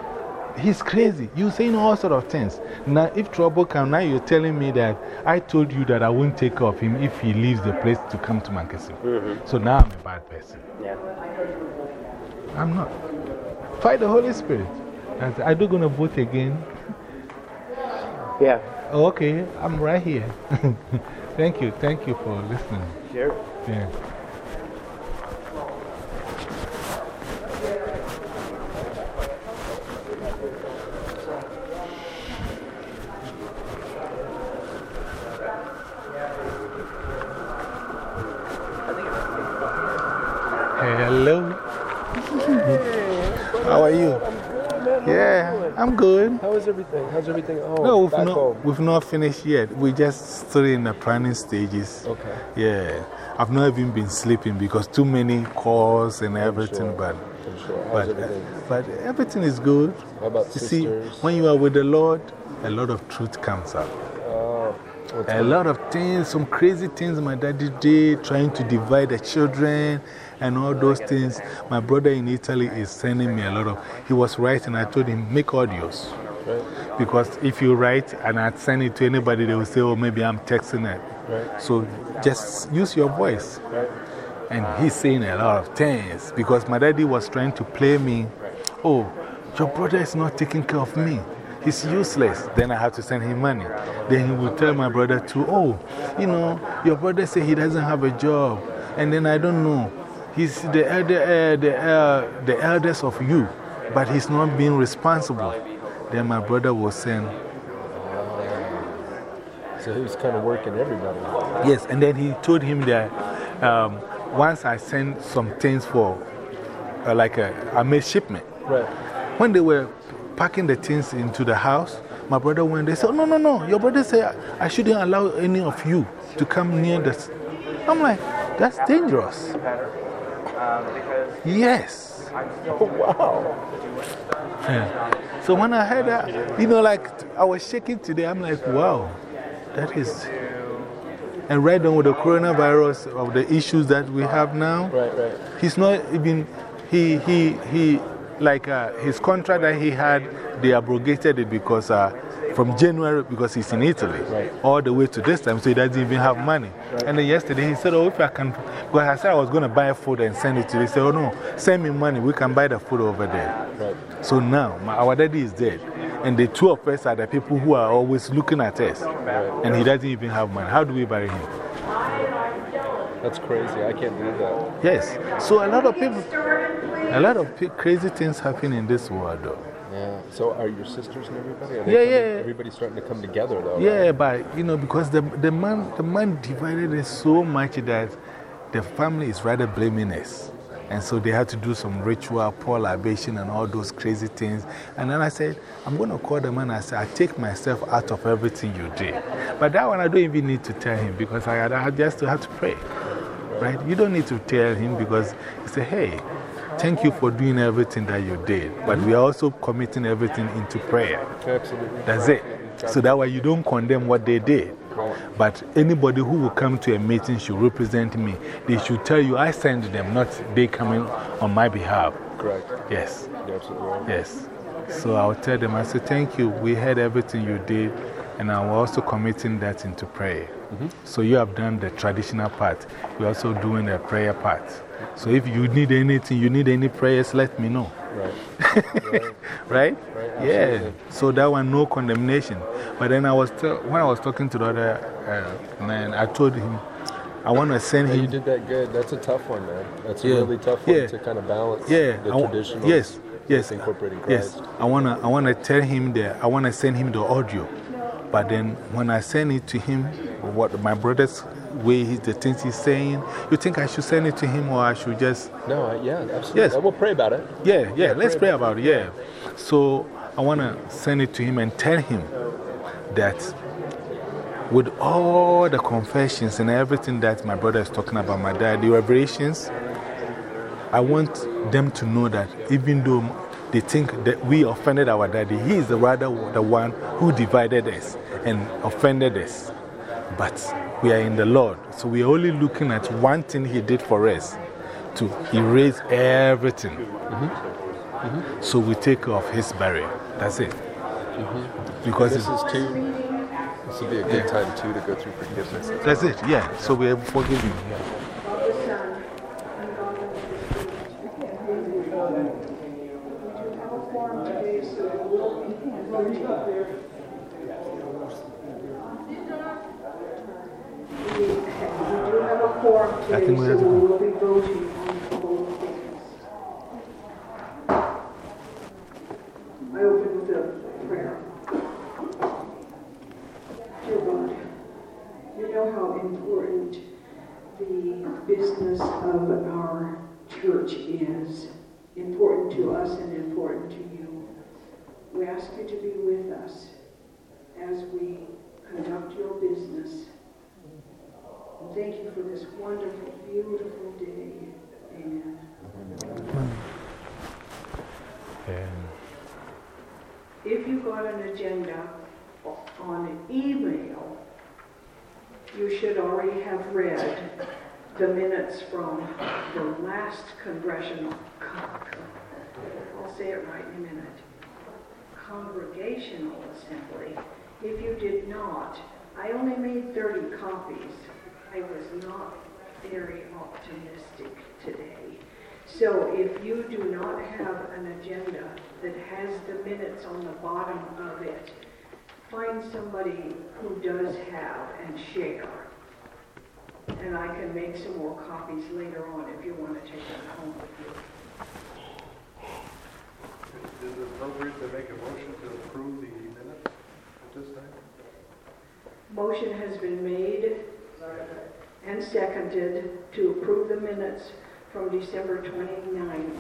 Speaker 5: He's crazy. You're saying all sort of things. Now, if trouble comes, now you're telling me that I told you that I won't take care of him if he leaves the place to come to Mankasim. Mm-hmm. So now I'm a bad person.
Speaker 6: Yeah.
Speaker 5: I'm not. Fight the Holy Spirit. Are you going to vote again?
Speaker 6: Yeah.
Speaker 5: Oh, okay, I'm right here. thank you. Thank you for listening.
Speaker 6: Sure.
Speaker 5: Yeah. Hello. How are you? Yeah, I'm good.
Speaker 7: How is everything? How's everything at home?
Speaker 5: No, we've
Speaker 7: Back
Speaker 5: not,
Speaker 7: home.
Speaker 5: we've not finished yet. We're just still in the planning stages.
Speaker 7: Okay.
Speaker 5: Yeah. I've not even been sleeping because too many calls and everything.
Speaker 7: sure.
Speaker 5: But,
Speaker 7: I'm sure.
Speaker 5: But,
Speaker 7: everything?
Speaker 5: Uh, but everything is good.
Speaker 7: How about
Speaker 5: You see, when you are with the Lord, a lot of truth comes out. A lot of things, some crazy things my daddy did, trying to divide the children and all those things. My brother in Italy is sending me a lot of. He was writing, I told him, make audios.
Speaker 7: right?
Speaker 5: Because if you write and I send it to anybody, they will say, oh, maybe I'm texting it.
Speaker 7: Right.
Speaker 5: So just use your voice.
Speaker 7: Right.
Speaker 5: And he's saying a lot of things because my daddy was trying to play me. Oh, your brother is not taking care of me. He's useless. Then I have to send him money. Then he will tell my brother to, oh, you know, your brother say he doesn't have a job. And then I don't know. He's the, elder, uh, the, uh, the eldest of you, but he's not being responsible. Then my brother will send,
Speaker 7: So he was kind of working everybody.
Speaker 5: Yes, and then he told him that um, once I sent some things for, uh, like a, I made shipment.
Speaker 7: Right.
Speaker 5: When they were packing the things into the house, my brother went, they said, oh, no, no, no. Your brother said I shouldn't allow any of you to come near this. I'm like, that's dangerous. Yes.
Speaker 7: Oh, wow.
Speaker 5: Yeah. So when I heard that, you know, like I was shaking today, I'm like, wow, that is. And right now with the coronavirus, of the issues that we have now,
Speaker 7: Right, right.
Speaker 5: he's not even, he, he, he, like uh, his contract that he had, they abrogated it because uh, from January, because he's in Italy,
Speaker 7: Right.
Speaker 5: all the way to this time, so he doesn't even have money. And then yesterday he said, Oh, if I can, because I said I was going to buy food and send it to you. He said, Oh, no, send me money, we can buy the food over there.
Speaker 7: Right.
Speaker 5: So now, my, our daddy is dead. And the two of us are the people who are always looking at us. And he doesn't even have money. How do we bury him?
Speaker 7: That's crazy. I can't do that.
Speaker 5: Yes. So a lot of people, a lot of crazy things happen in this world, though.
Speaker 7: Yeah. So are your sisters and everybody?
Speaker 5: Yeah,
Speaker 7: coming-
Speaker 5: yeah.
Speaker 7: Everybody's starting to come together, though.
Speaker 5: Yeah,
Speaker 7: right?
Speaker 5: but you know, because the, the, man, the man divided it so much that the family is rather blaming us. And so they had to do some ritual, pour libation, and all those crazy things. And then I said, I'm going to call the man. I said, I take myself out of everything you did. But that one I don't even need to tell him because I, I just have to pray. Right? You don't need to tell him because he said, hey, thank you for doing everything that you did. But we are also committing everything into prayer.
Speaker 7: Absolutely.
Speaker 5: That's it. So that way you don't condemn what they did. But anybody who will come to a meeting should represent me. They should tell you I send them, not they coming on my behalf.
Speaker 7: Correct.
Speaker 5: Yes,
Speaker 7: right.
Speaker 5: yes. So I'll tell them, I say, thank you. We heard everything you did, and I'm also committing that into prayer.
Speaker 7: Mm-hmm.
Speaker 5: So you have done the traditional part. We're also doing the prayer part. So if you need anything, you need any prayers, let me know.
Speaker 7: Right.
Speaker 5: right?
Speaker 7: Right,
Speaker 5: yeah. So that one, no condemnation. But then I was, when I was talking to the other uh, man, I told him, I want to send
Speaker 7: Yeah, you did that good. That's a tough one, man. That's a
Speaker 5: Yeah.
Speaker 7: really tough one
Speaker 5: Yeah.
Speaker 7: to kind of balance
Speaker 5: Yeah.
Speaker 7: the traditional.
Speaker 5: yes. Yes.
Speaker 7: incorporating
Speaker 5: Yes. I want to I wanna tell him that I want to send him the audio. But then when I send it to him, what my brother's way, he, the things he's saying, you think I should send it to him or I should just.
Speaker 7: No, I- yeah, absolutely.
Speaker 5: Yes.
Speaker 7: We'll pray about it.
Speaker 5: Yeah, yeah, let's
Speaker 7: pray
Speaker 5: pray about it. Yeah. So I want to send it to him and tell him that with all the confessions and everything that my brother is talking about, my dad, the revelations, I want them to know that even though they think that we offended our daddy, he is the rather the one who divided us and offended us. But we are in the Lord. So we are only looking at one thing he did for us to erase everything. Mm-hmm. Mm-hmm. So we take off his barrier. That's it. Mm-hmm. Because
Speaker 7: This
Speaker 5: it's,
Speaker 7: is too. This would be a good time, too, to go through forgiveness.
Speaker 5: that's it, yeah. So we are forgiving. Yeah.
Speaker 4: Father, Son, and God the Holy Spirit. We do have a forum today, so it will be voting. We we do have a forum
Speaker 5: I
Speaker 4: today,
Speaker 5: think we
Speaker 4: so
Speaker 5: have to
Speaker 4: we
Speaker 5: go.
Speaker 4: will be voting on both things. I open with a prayer. Dear God, you know how important the business of our church is important to us and important to you. We ask you to be with us as we conduct your business. And thank you for this wonderful, beautiful day. Amen.
Speaker 5: And
Speaker 4: If you got an agenda on an email, you should already have read the minutes from the last congressional, I'll say it right in a minute, congregational assembly. If you did not, I only made 30 copies. I was not very optimistic today. So if you do not have an agenda that has the minutes on the bottom of it, find somebody who does have and share. And I can make some more copies later on if you want to take them home with you.
Speaker 8: Is it appropriate to make a motion to approve the minutes at this time?
Speaker 4: Motion has been made and seconded to approve the minutes from December 29th.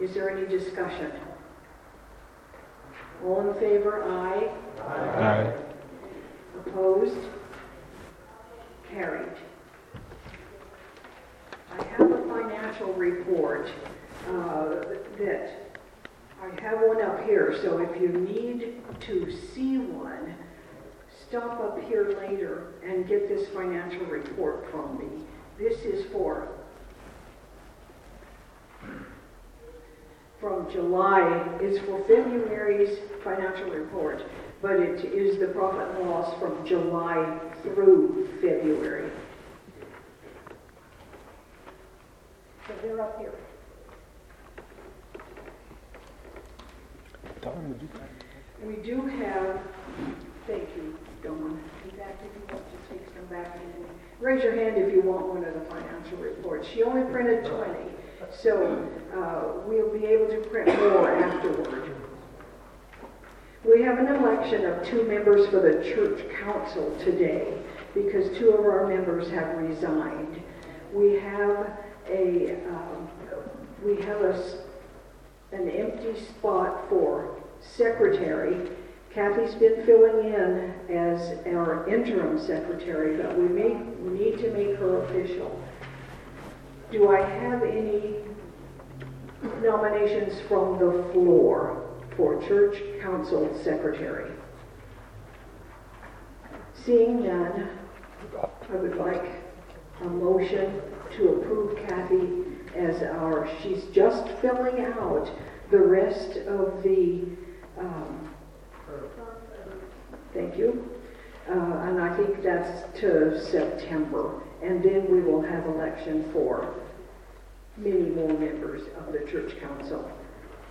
Speaker 4: Is there any discussion? All in favor, aye.
Speaker 5: Aye.
Speaker 4: Opposed? Carried. I have a financial report uh, that, I have one up here, so if you need to see one, stop up here later and get this financial report from me. This is for, from July, it's for February's financial report, but it is the profit and loss from July through February. So they're up here.
Speaker 7: Don, would you?
Speaker 4: we do have, thank you, In if you want to take some back, and raise your hand if you want one of the financial reports. She only printed 20, so uh, we'll be able to print more afterward. We have an election of two members for the church council today because two of our members have resigned. We have a, um, we have a, an empty spot for secretary. Kathy's been filling in as our interim secretary, but we may, need to make her official. Do I have any nominations from the floor for church council secretary? Seeing none, I would like a motion to approve Kathy as our, she's just filling out the rest of the, um, thank you. Uh, and I think that's to September. And then we will have election for many more members of the church council.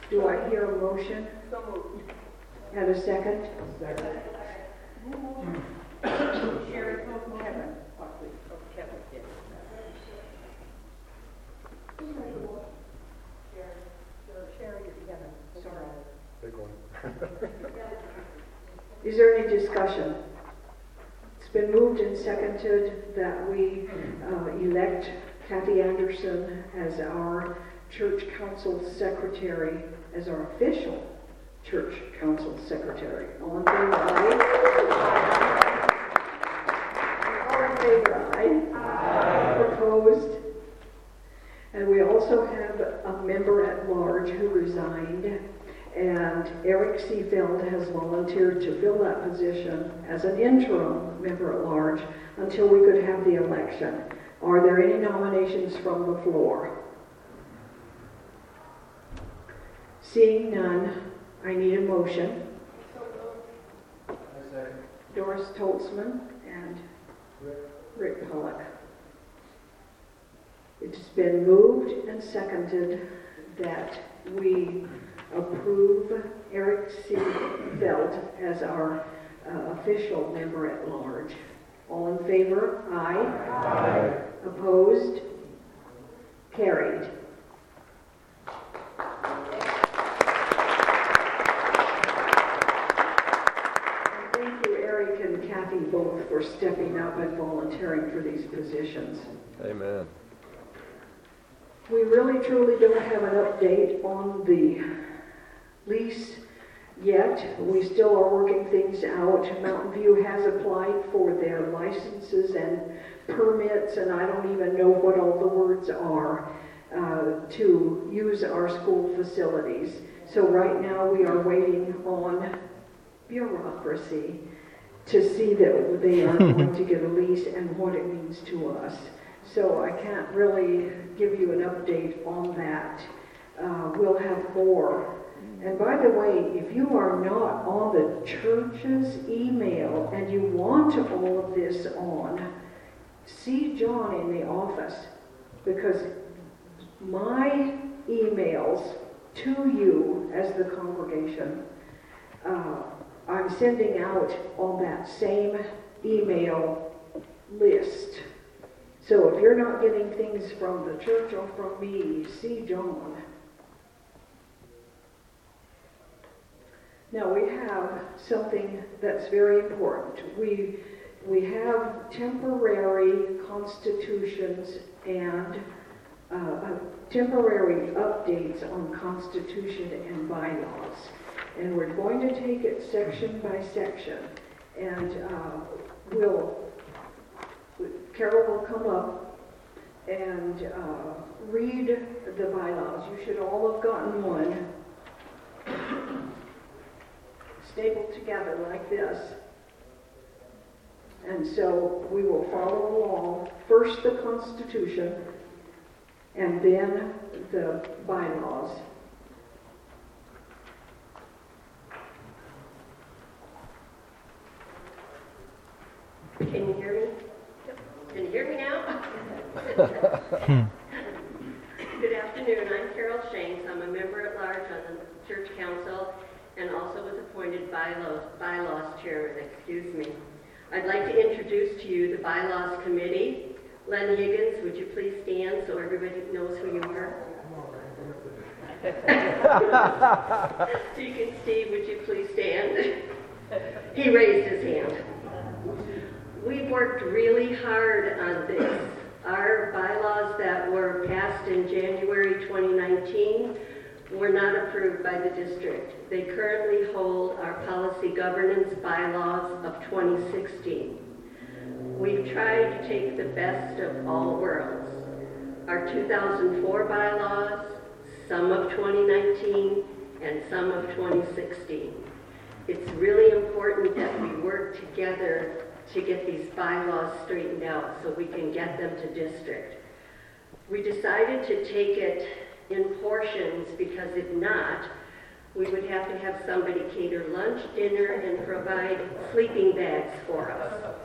Speaker 4: Do I hear a motion? And a second? Second. Sherry, Kevin, Buckley, oh, Kevin, yes. Sherry or Kevin, sorry.
Speaker 8: Big one.
Speaker 4: Is there any discussion? It's been moved and seconded that we uh, elect Kathy Anderson as our church council secretary, as our official church council secretary. All in favor, aye? All in favor, aye? Opposed? And we also have a member at large who resigned, and Eric Seefeld has volunteered to fill that position as an interim member at large until we could have the election. Are there any nominations from the floor? Seeing none, I need a motion. Doris Toltzman and Rick Pollock. It's been moved and seconded that we approve Eric C. Feld as our uh, official member at large. All in favor? Aye. Aye. Opposed? Carried. Thank you, Eric and Kathy, both for stepping up and volunteering for these positions.
Speaker 7: Amen.
Speaker 4: We really truly don't have an update on the lease yet. We still are working things out. Mountain View has applied for their licenses and permits, and I don't even know what all the words are, uh, to use our school facilities. So right now, we are waiting on bureaucracy to see that they are going to get a lease and what it means to us. So I can't really give you an update on that. Uh, we'll have more. And by the way, if you are not on the church's email and you want all of this on, see John in the office because my emails to you as the congregation, uh, I'm sending out on that same email list. So if you're not getting things from the church or from me, see John. Now we have something that's very important. We, we have temporary constitutions and uh, uh, temporary updates on constitution and bylaws. And we're going to take it section by section. And uh, we'll, Carol will come up and uh, read the bylaws. You should all have gotten one stapled together like this. And so we will follow along, first the Constitution, and then the bylaws.
Speaker 9: Can you hear me? Can you hear me now? Hmm. Good afternoon, I'm Carol Shanks, I'm a member at large on the church council, and also was appointed bylaws, bylaws chairman, excuse me. I'd like to introduce to you the bylaws committee. Len Higgins, would you please stand so everybody knows who you are? Deacon Steve, would you please stand? He raised his hand. We've worked really hard on this. Our bylaws that were passed in January 2019 were not approved by the district. They currently hold our policy governance bylaws of 2016. We've tried to take the best of all worlds. Our 2004 bylaws, some of 2019, and some of 2016. It's really important that we work together to get these bylaws straightened out so we can get them to district. We decided to take it in portions because if not, we would have to have somebody cater lunch, dinner, and provide sleeping bags for us.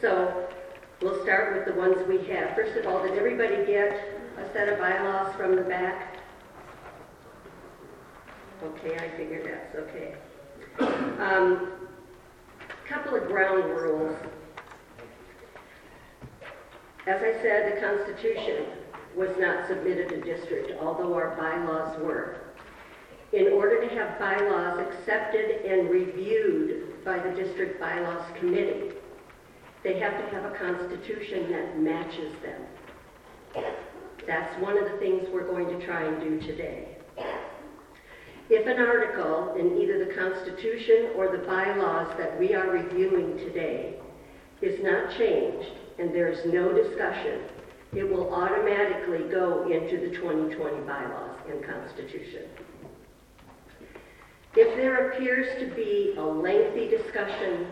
Speaker 9: So we'll start with the ones we have. First of all, did everybody get a set of bylaws from the back? Okay, I figured that's okay. Um, Couple of ground rules. As I said, the Constitution was not submitted to district, although our bylaws were. In order to have bylaws accepted and reviewed by the District Bylaws Committee, they have to have a constitution that matches them. That's one of the things we're going to try and do today. If an article in either the Constitution or the bylaws that we are reviewing today is not changed and there is no discussion, it will automatically go into the 2020 bylaws and Constitution. If there appears to be a lengthy discussion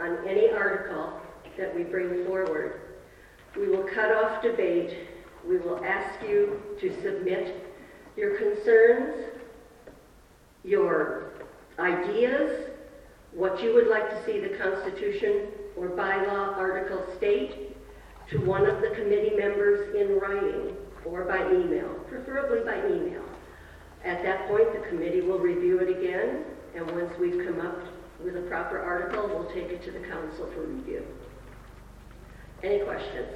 Speaker 9: on any article that we bring forward, we will cut off debate. We will ask you to submit your concerns, your ideas, what you would like to see the Constitution or bylaw article state to one of the committee members in writing or by email, preferably by email. At that point, the committee will review it again, and once we've come up with a proper article, we'll take it to the council for review. Any questions?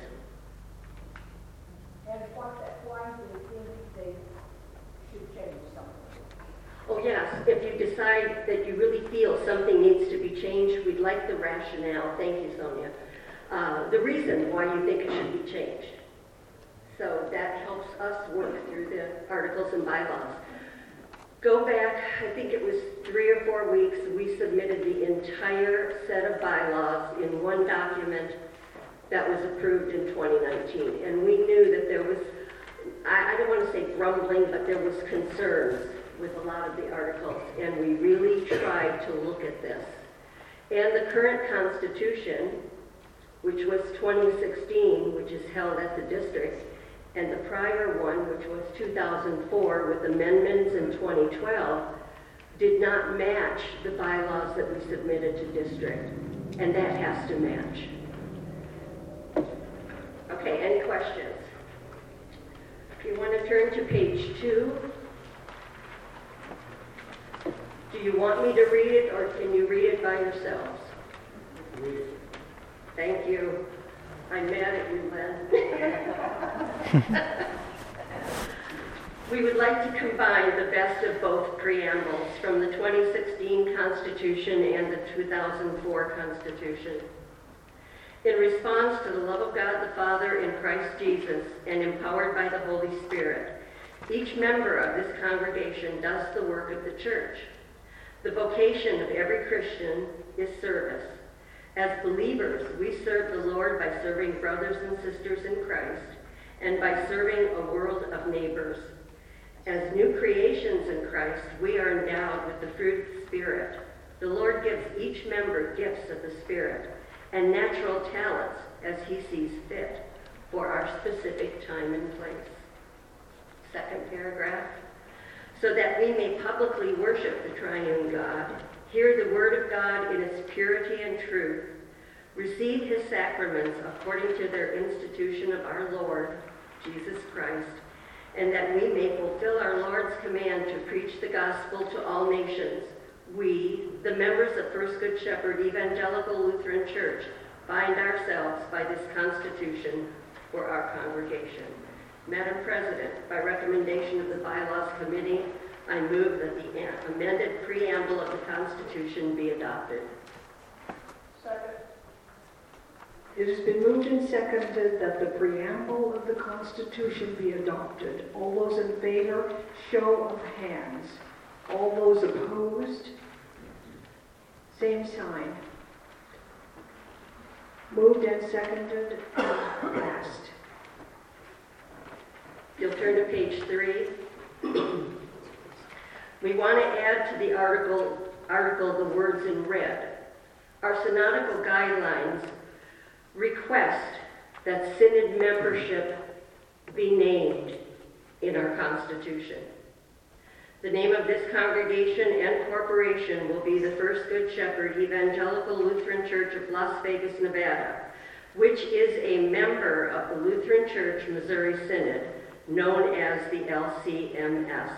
Speaker 4: And what, why do you think they should change something?
Speaker 9: Oh, yes, if you decide that you really feel something needs to be changed, we'd like the rationale, thank you, Sonia, uh, the reason why you think it should be changed. So that helps us work through the articles and bylaws. Go back, I think it was three or four weeks, we submitted the entire set of bylaws in one document that was approved in 2019. And we knew that there was, I, I don't want to say grumbling, but there was concerns with a lot of the articles. And we really tried to look at this. And the current constitution, which was 2016, which is held at the district, and the prior one, which was 2004 with amendments in 2012, did not match the bylaws that we submitted to district. And that has to match. Okay, any questions? If you want to turn to page two, do you want me to read it or can you read it by yourselves? Thank you. I'm mad at you, Len. We would like to combine the best of both preambles from the 2016 Constitution and the 2004 Constitution. In response to the love of God the Father in Christ Jesus and empowered by the Holy Spirit, each member of this congregation does the work of the church. The vocation of every Christian is service. As believers, we serve the Lord by serving brothers and sisters in Christ and by serving a world of neighbors. As new creations in Christ, we are endowed with the fruit of the Spirit. The Lord gives each member gifts of the Spirit and natural talents as he sees fit for our specific time and place. Second paragraph. So that we may publicly worship the triune God, hear the word of God in its purity and truth, receive his sacraments according to their institution of our Lord, Jesus Christ, and that we may fulfill our Lord's command to preach the gospel to all nations. We, the members of First Good Shepherd Evangelical Lutheran Church, bind ourselves by this Constitution for our congregation. Madam President, by recommendation of the Bylaws Committee, I move that the amended preamble of the Constitution be adopted.
Speaker 4: It has been moved and seconded that the preamble of the Constitution be adopted. All those in favor, show of hands. All those opposed, same sign. Moved and seconded, passed.
Speaker 9: You'll turn to page three. We want to add to the article, article the words in red. Our synodical guidelines request that synod membership be named in our constitution. The name of this congregation and corporation will be the First Good Shepherd Evangelical Lutheran Church of Las Vegas, Nevada, which is a member of the Lutheran Church Missouri Synod, known as the LCMS.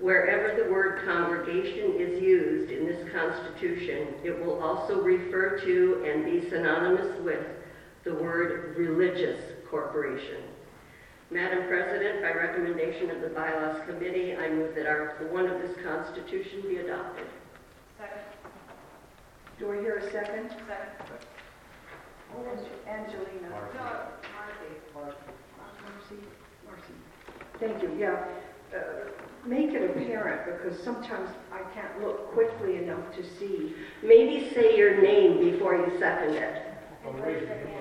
Speaker 9: Wherever the word congregation is used in this constitution, it will also refer to and be synonymous with the word religious corporation. Madam President, by recommendation of the Bylaws Committee, I move that Article 1 of this Constitution be adopted.
Speaker 4: Do I hear a second? Second. Angelina. Marcy. Marcy. Thank you, yeah. Uh, Make it apparent, because sometimes I can't look quickly enough to see.
Speaker 9: Maybe say your name before you second it.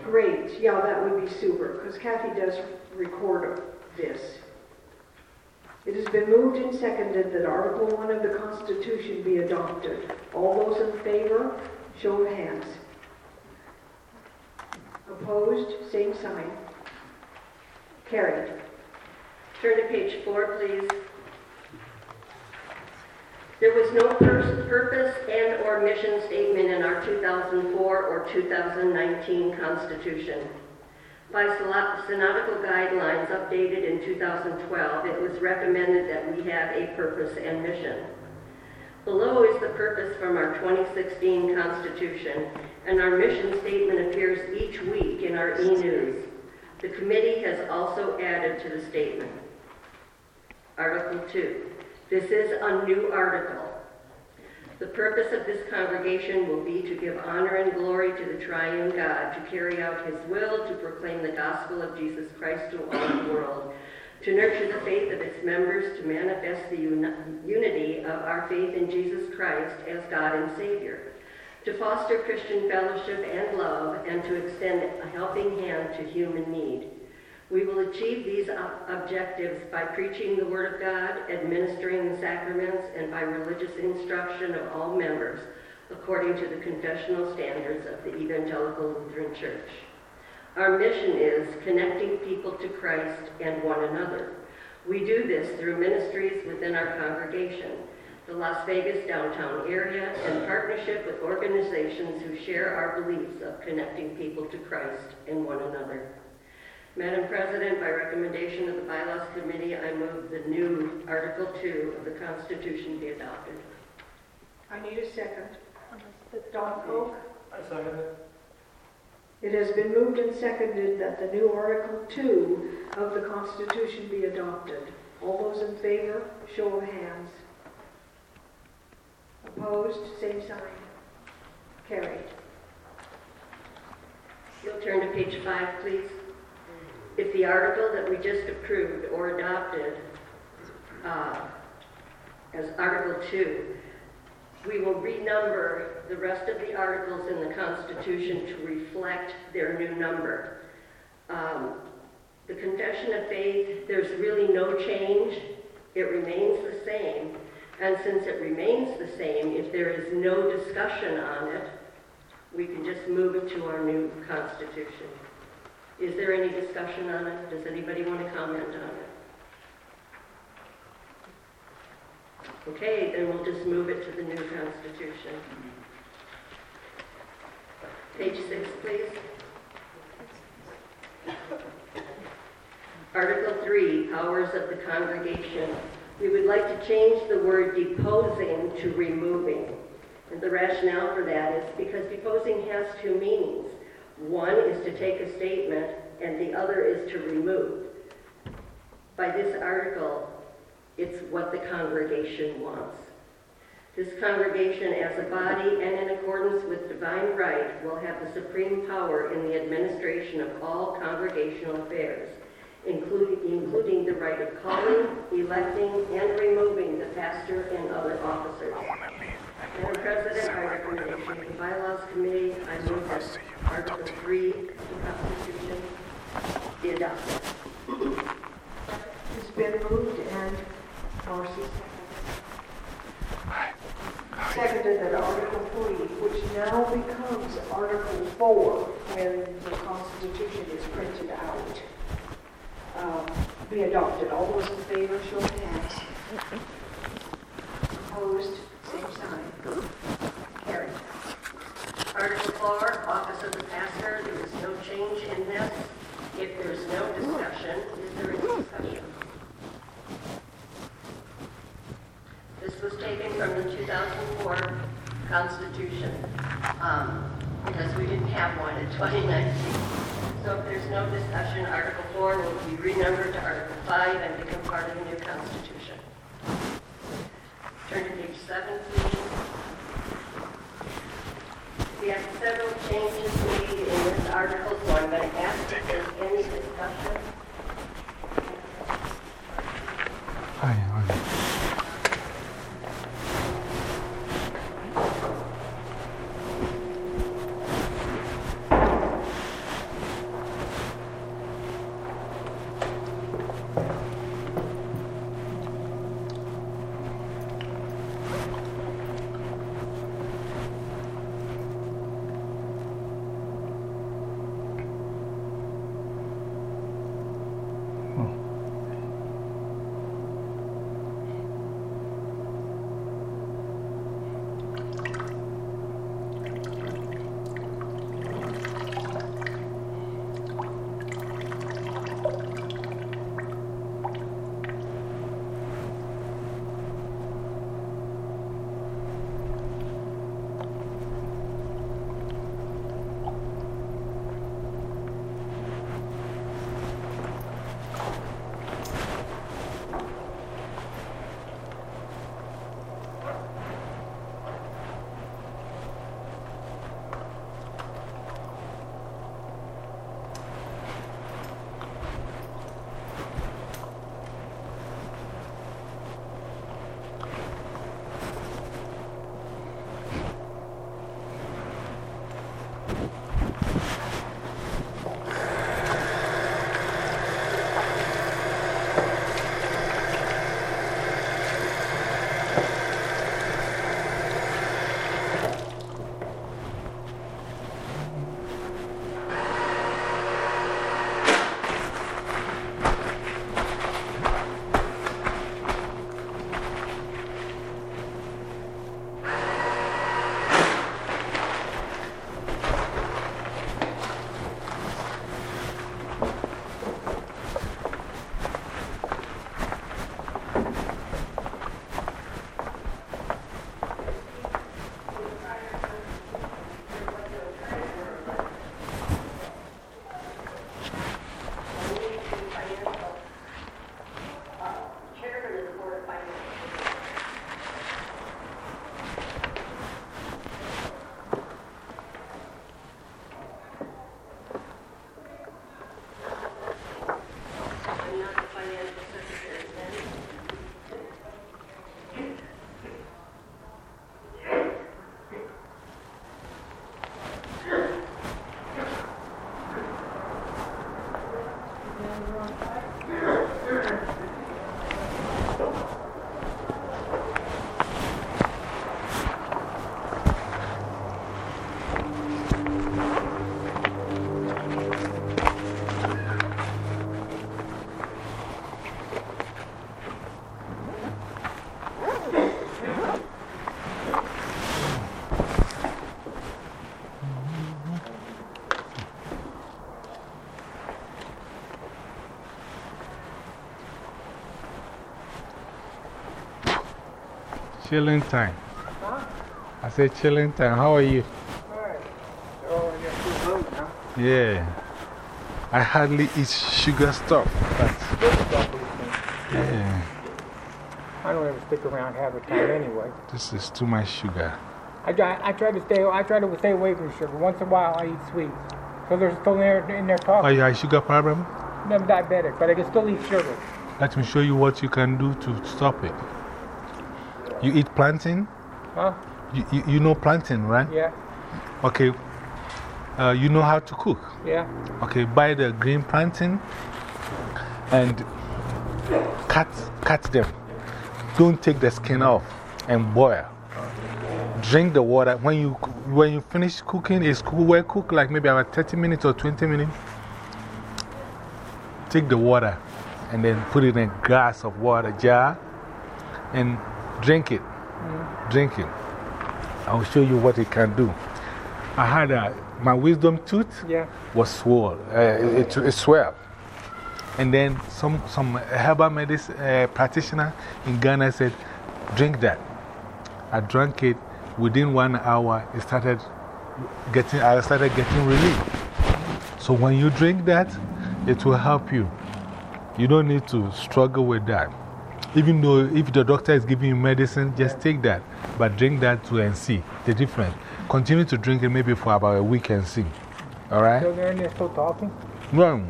Speaker 4: Great, yeah, that would be super, because Kathy does record this. It has been moved and seconded that Article 1 of the Constitution be adopted. All those in favor, show of hands. Opposed, same sign. Carried.
Speaker 9: Turn to page four, please. There was no pur- purpose and/or mission statement in our 2004 or 2019 Constitution. By synodical guidelines updated in 2012, it was recommended that we have a purpose and mission. Below is the purpose from our 2016 Constitution, and our mission statement appears each week in our e-news. The committee has also added to the statement. Article 2. This is a new article. The purpose of this congregation will be to give honor and glory to the triune God, to carry out his will, to proclaim the gospel of Jesus Christ to all the world, to nurture the faith of its members, to manifest the uni- unity of our faith in Jesus Christ as God and Savior, to foster Christian fellowship and love, and to extend a helping hand to human need. We will achieve these ob- objectives by preaching the Word of God, administering the sacraments, and by religious instruction of all members, according to the confessional standards of the Evangelical Lutheran Church. Our mission is connecting people to Christ and one another. We do this through ministries within our congregation, the Las Vegas downtown area, in partnership with organizations who share our beliefs of connecting people to Christ and one another. Madam President, by recommendation of the Bylaws Committee, I move the new Article 2 of the Constitution be adopted.
Speaker 4: I need a second. Don Coke?
Speaker 1: I second it.
Speaker 4: It has been moved and seconded that the new Article 2 of the Constitution be adopted. All those in favor, show of hands. Opposed, same sign. Carried.
Speaker 9: You'll turn to page 5, please. If the article that we just approved or adopted uh, as Article 2, we will renumber the rest of the articles in the Constitution to reflect their new number. Um, The Confession of Faith, there's really no change. It remains the same. And since it remains the same, if there is no discussion on it, we can just move it to our new Constitution. Is there any discussion on it? Does anybody want to comment on it? Okay, then we'll just move it to the new Constitution. Page six, please. Article 3, powers of the congregation. We would like to change the word deposing to removing. And the rationale for that is because deposing has two meanings. One is to take a statement, and the other is to remove. By this article, it's what the congregation wants. This congregation, as a body and in accordance with divine right, will have the supreme power in the administration of all congregational affairs, including, including the right of calling, electing, and removing the pastor and other officers. Madam President, by recommendation of the Bylaws Committee, I move that Article 3 of the Constitution be adopted.
Speaker 4: It's been moved and Marcy seconded. Seconded that Article 3, which now becomes Article 4 when the Constitution is printed out, um, be adopted. All those in favor, show of hands. Opposed, same sign.
Speaker 9: Carried. Article 4, Office of the Pastor, there is no change in this. If there's no discussion, is there any discussion? This was taken from the 2004 Constitution, um, because we didn't have one in 2019. So if there's no discussion, Article 4 will be renumbered to Article 5 and become part of the new Constitution. Turn to page 7, please. We have several changes made in this article,
Speaker 5: Chilling time. I said chilling time. How are you?
Speaker 10: Oh, you're too low now.
Speaker 5: Yeah. I hardly eat sugar stuff. But yeah,
Speaker 10: I don't ever stick around half the time anyway.
Speaker 5: this is too much sugar.
Speaker 10: I try, I try to stay, I try to stay away from sugar. Once in a while, I eat sweets. So there's still in there, in there
Speaker 5: Oh,
Speaker 10: talking.
Speaker 5: you have a sugar problem?
Speaker 10: I'm diabetic, but I can still eat sugar.
Speaker 5: Let me show you what you can do to stop it. You eat plantain?
Speaker 10: Huh?
Speaker 5: You, you, you know plantain, right?
Speaker 10: Yeah,
Speaker 5: Okay. Uh, you know how to cook?
Speaker 10: yeah.
Speaker 5: Okay, buy the green plantain and cut, cut them. Don't take the skin off and boil. Drink the water. When you, when you finish cooking, it's cool, well cooked, like maybe about 30 minutes or 20 minutes. Take the water and then put it in a glass of water jar and drink it. Drink it. I'll show you what it can do. I had a, my wisdom tooth
Speaker 10: Yeah.
Speaker 5: was swollen. Uh, it, it, it swelled. And then some, some herbal medicine uh, practitioner in Ghana said, drink that. I drank it. Within one hour, it started getting, I started getting relief. So when you drink that, it will help you. You don't need to struggle with that. Even though if the doctor is giving you medicine, just take that. But drink that too and see the difference. Continue to drink it maybe for about a week and see. All right?
Speaker 10: Still there and they're still talking?
Speaker 5: No.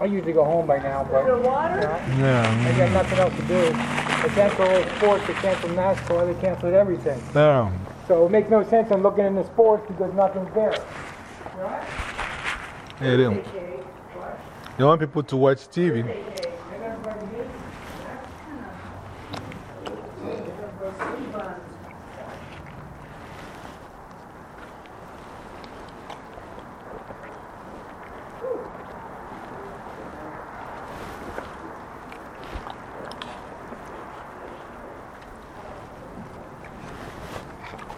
Speaker 10: I usually go home by now, but. Yeah,
Speaker 5: Yeah.
Speaker 10: I got nothing else to do. They canceled sports, they canceled NASCAR, they canceled everything.
Speaker 5: No.
Speaker 10: So it makes no sense in looking in the sports because nothing's there.
Speaker 5: Yeah, they, don't. They want people to watch TV.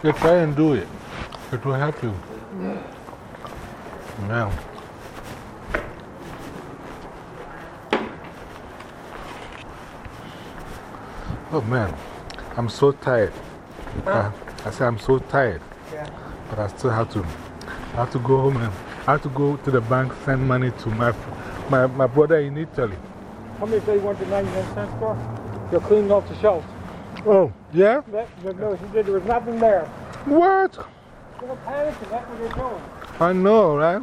Speaker 5: You try and do it. It will help you. Yeah. Oh man, I'm so tired. Uh, I said I'm so tired.
Speaker 10: Yeah.
Speaker 5: But I still have to, I have to go home and I have to go to the bank, send money to my, my, my brother in Italy.
Speaker 10: How many say you went to 99 cent store? They're cleaning off the shelves.
Speaker 5: Oh, yeah?
Speaker 10: That, there, no, she did, there was nothing there.
Speaker 5: What?
Speaker 10: Were panicking, that's what they're doing.
Speaker 5: I know, right?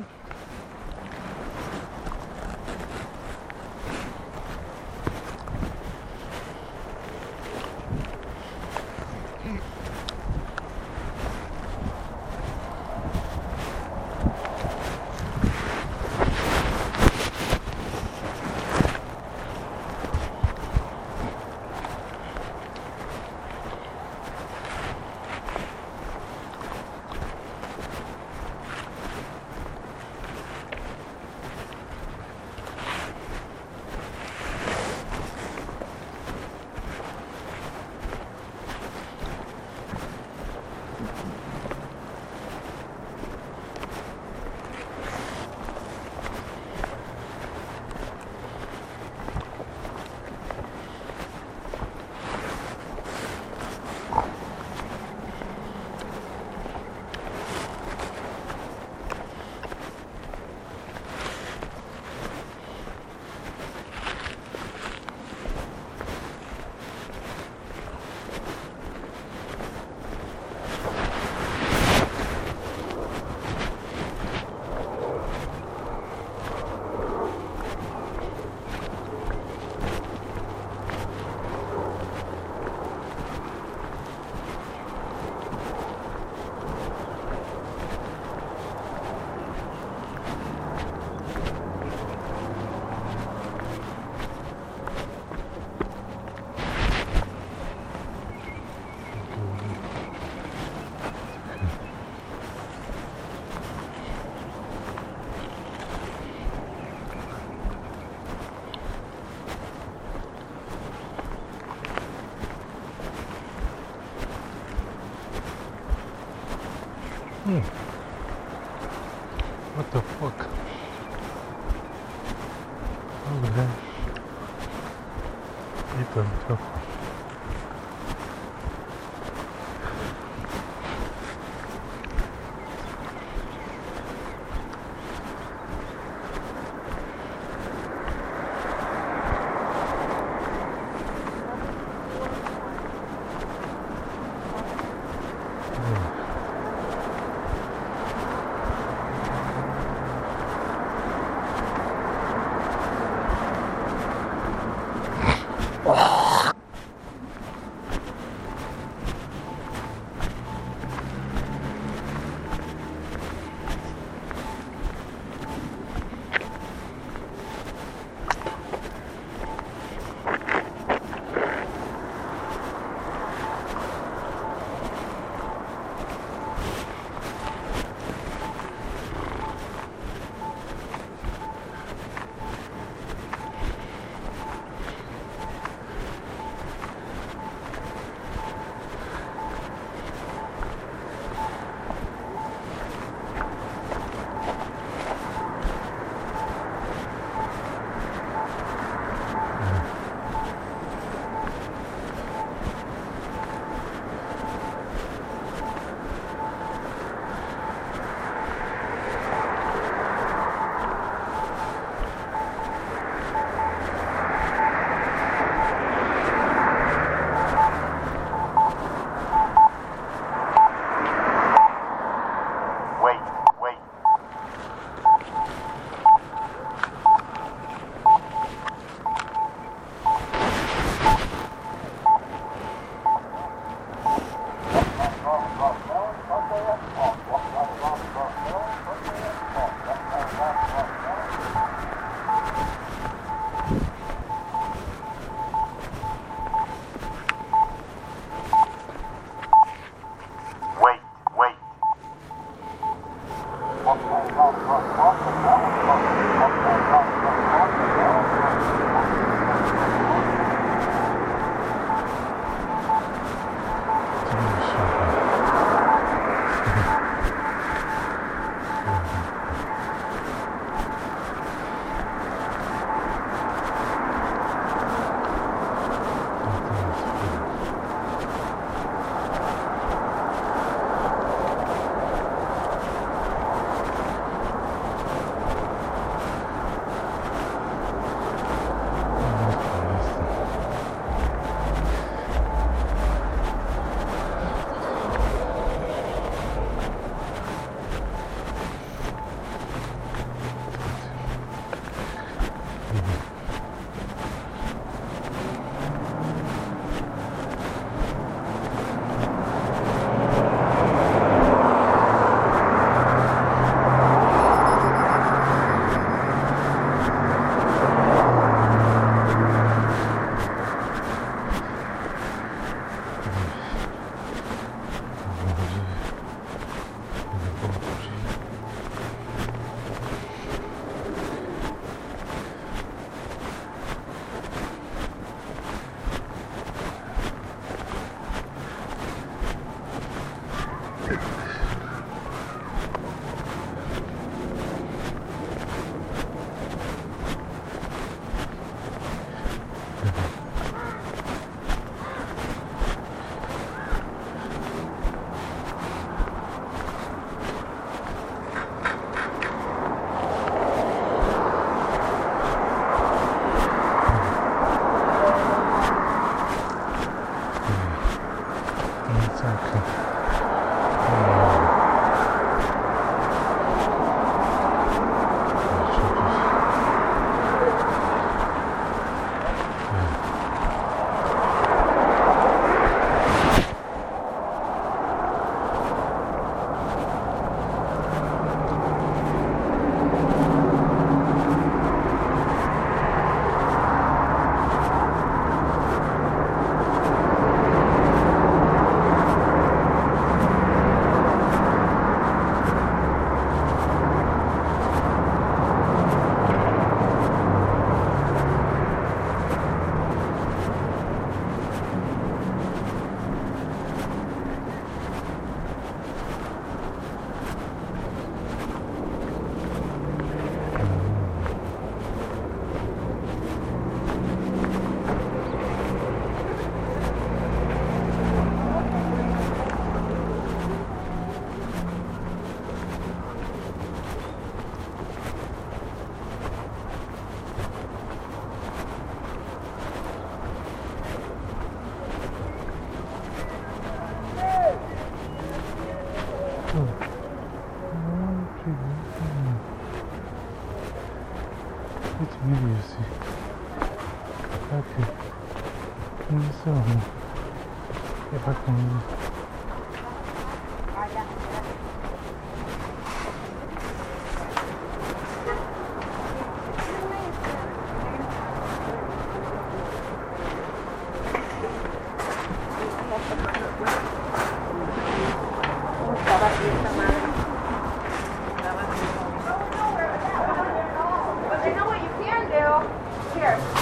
Speaker 5: Do.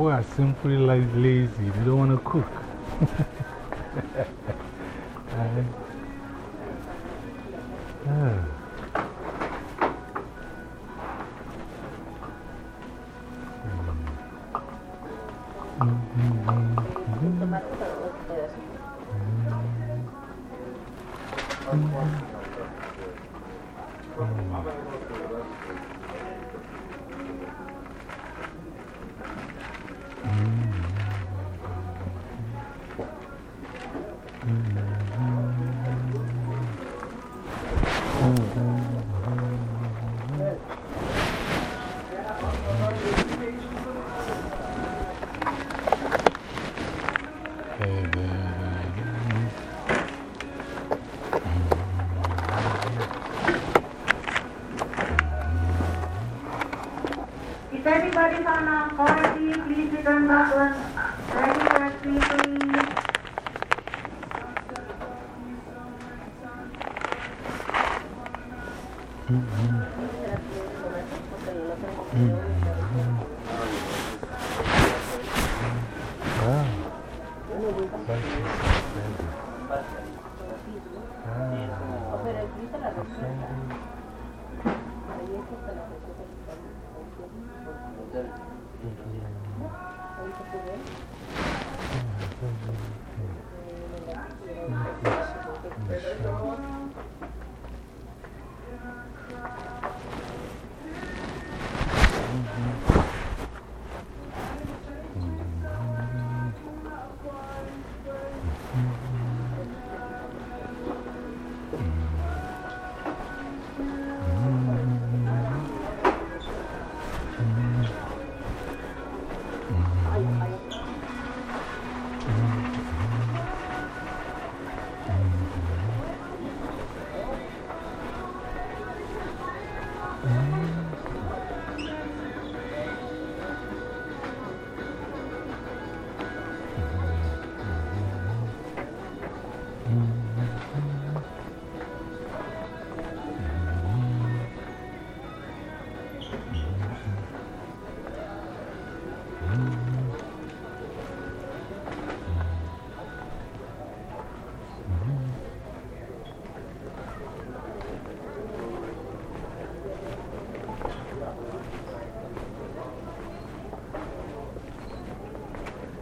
Speaker 11: People are simply like lazy. They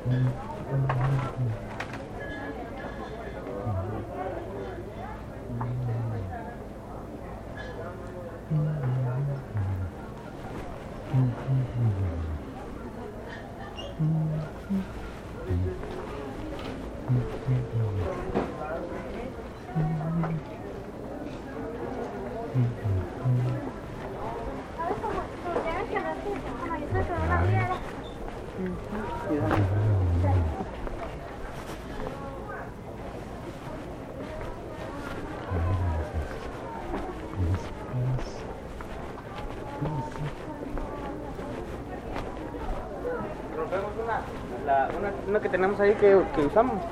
Speaker 11: Thank you.
Speaker 12: Uno que tenemos ahí que, que usamos.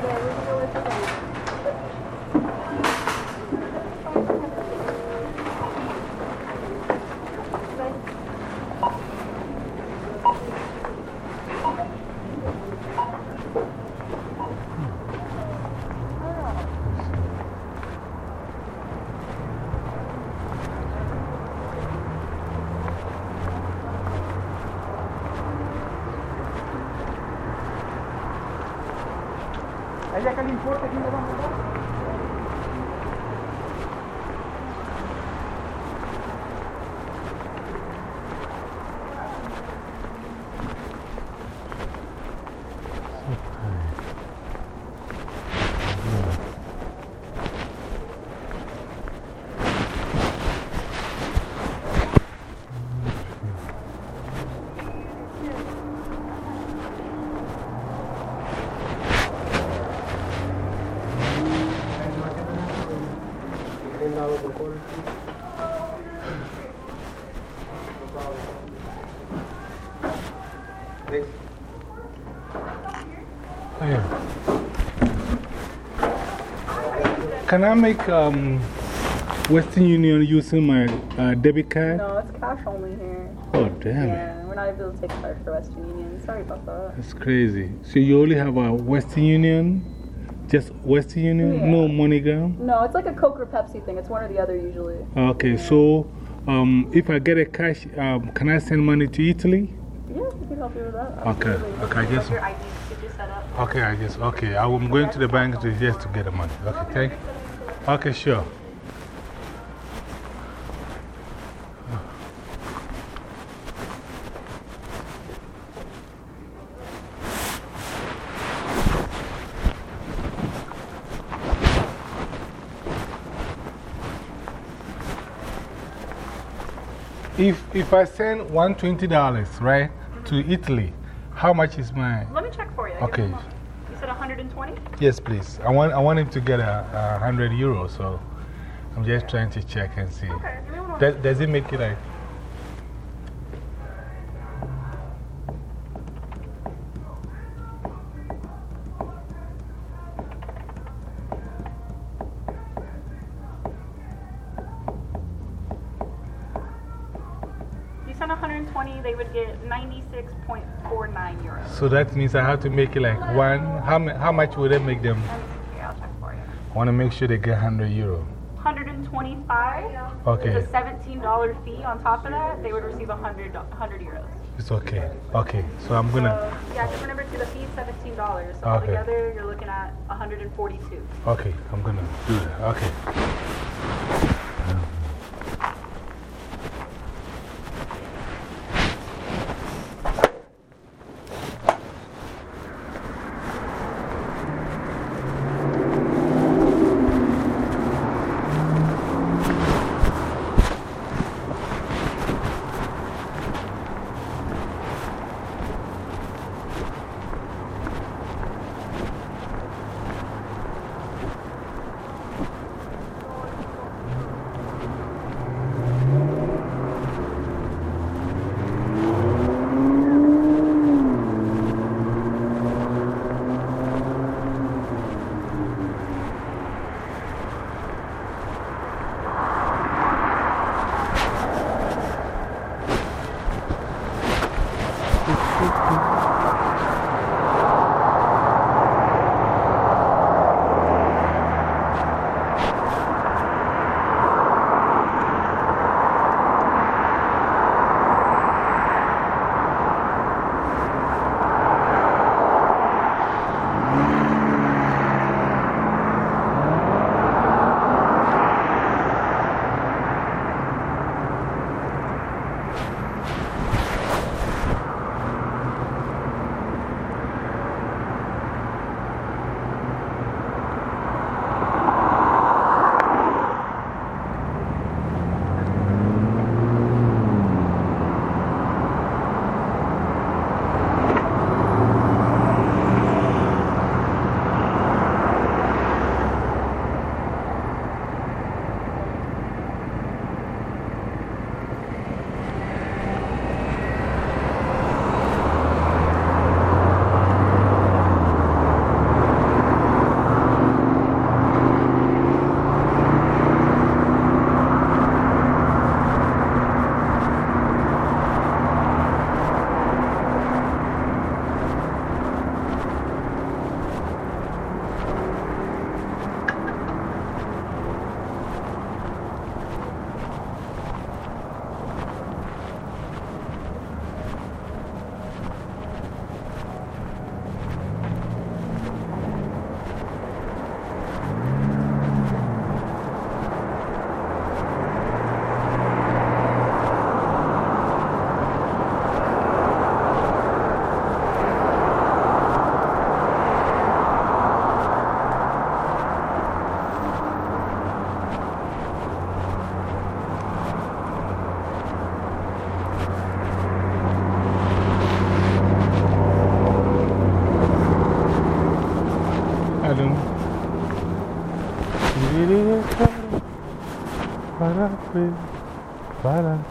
Speaker 12: すご
Speaker 5: い。Can I make um, Western Union using my uh, debit card?
Speaker 13: No, it's cash only here.
Speaker 5: Oh, damn.
Speaker 13: Yeah, we're not able to take card for Western Union. Sorry about that.
Speaker 5: That's crazy. So you only have a Western Union? Just Western Union? No MoneyGram?
Speaker 13: No, it's like a Coke or Pepsi thing. It's one or the other usually.
Speaker 5: Okay, so um, if I get a cash, um, can I send money to Italy?
Speaker 13: Yeah, we can help you with that.
Speaker 5: Okay,
Speaker 13: absolutely.
Speaker 5: okay, I guess.
Speaker 13: Your ID to get set up.
Speaker 5: Okay, I guess. Okay, I'm going to the bank to just to get the money. Okay, thank Okay, sure. If, if I send $120, right, to Italy, how much is my.
Speaker 3: Let me check for you.
Speaker 5: Okay
Speaker 3: moment. 120?
Speaker 5: Yes, please. I want, I want him to get a, a 100 euros, so I'm just trying to check and see.
Speaker 3: Okay, give me one moment.
Speaker 5: Does, does it make it like. So that means I have to make it like one. How, how much would it make them?
Speaker 3: Let me see here, I'll check for you.
Speaker 5: Want to make sure they get 100 euro.
Speaker 3: 125
Speaker 5: Okay.
Speaker 3: with a $17 fee on top of that, they would receive 100, 100 euros.
Speaker 5: It's okay. Okay. So I'm going to.
Speaker 3: So, yeah, just remember to the fee is $17. So
Speaker 5: Okay.
Speaker 3: altogether, you're looking at 142.
Speaker 5: Okay. I'm going to do that. Okay. Para Mm-hmm.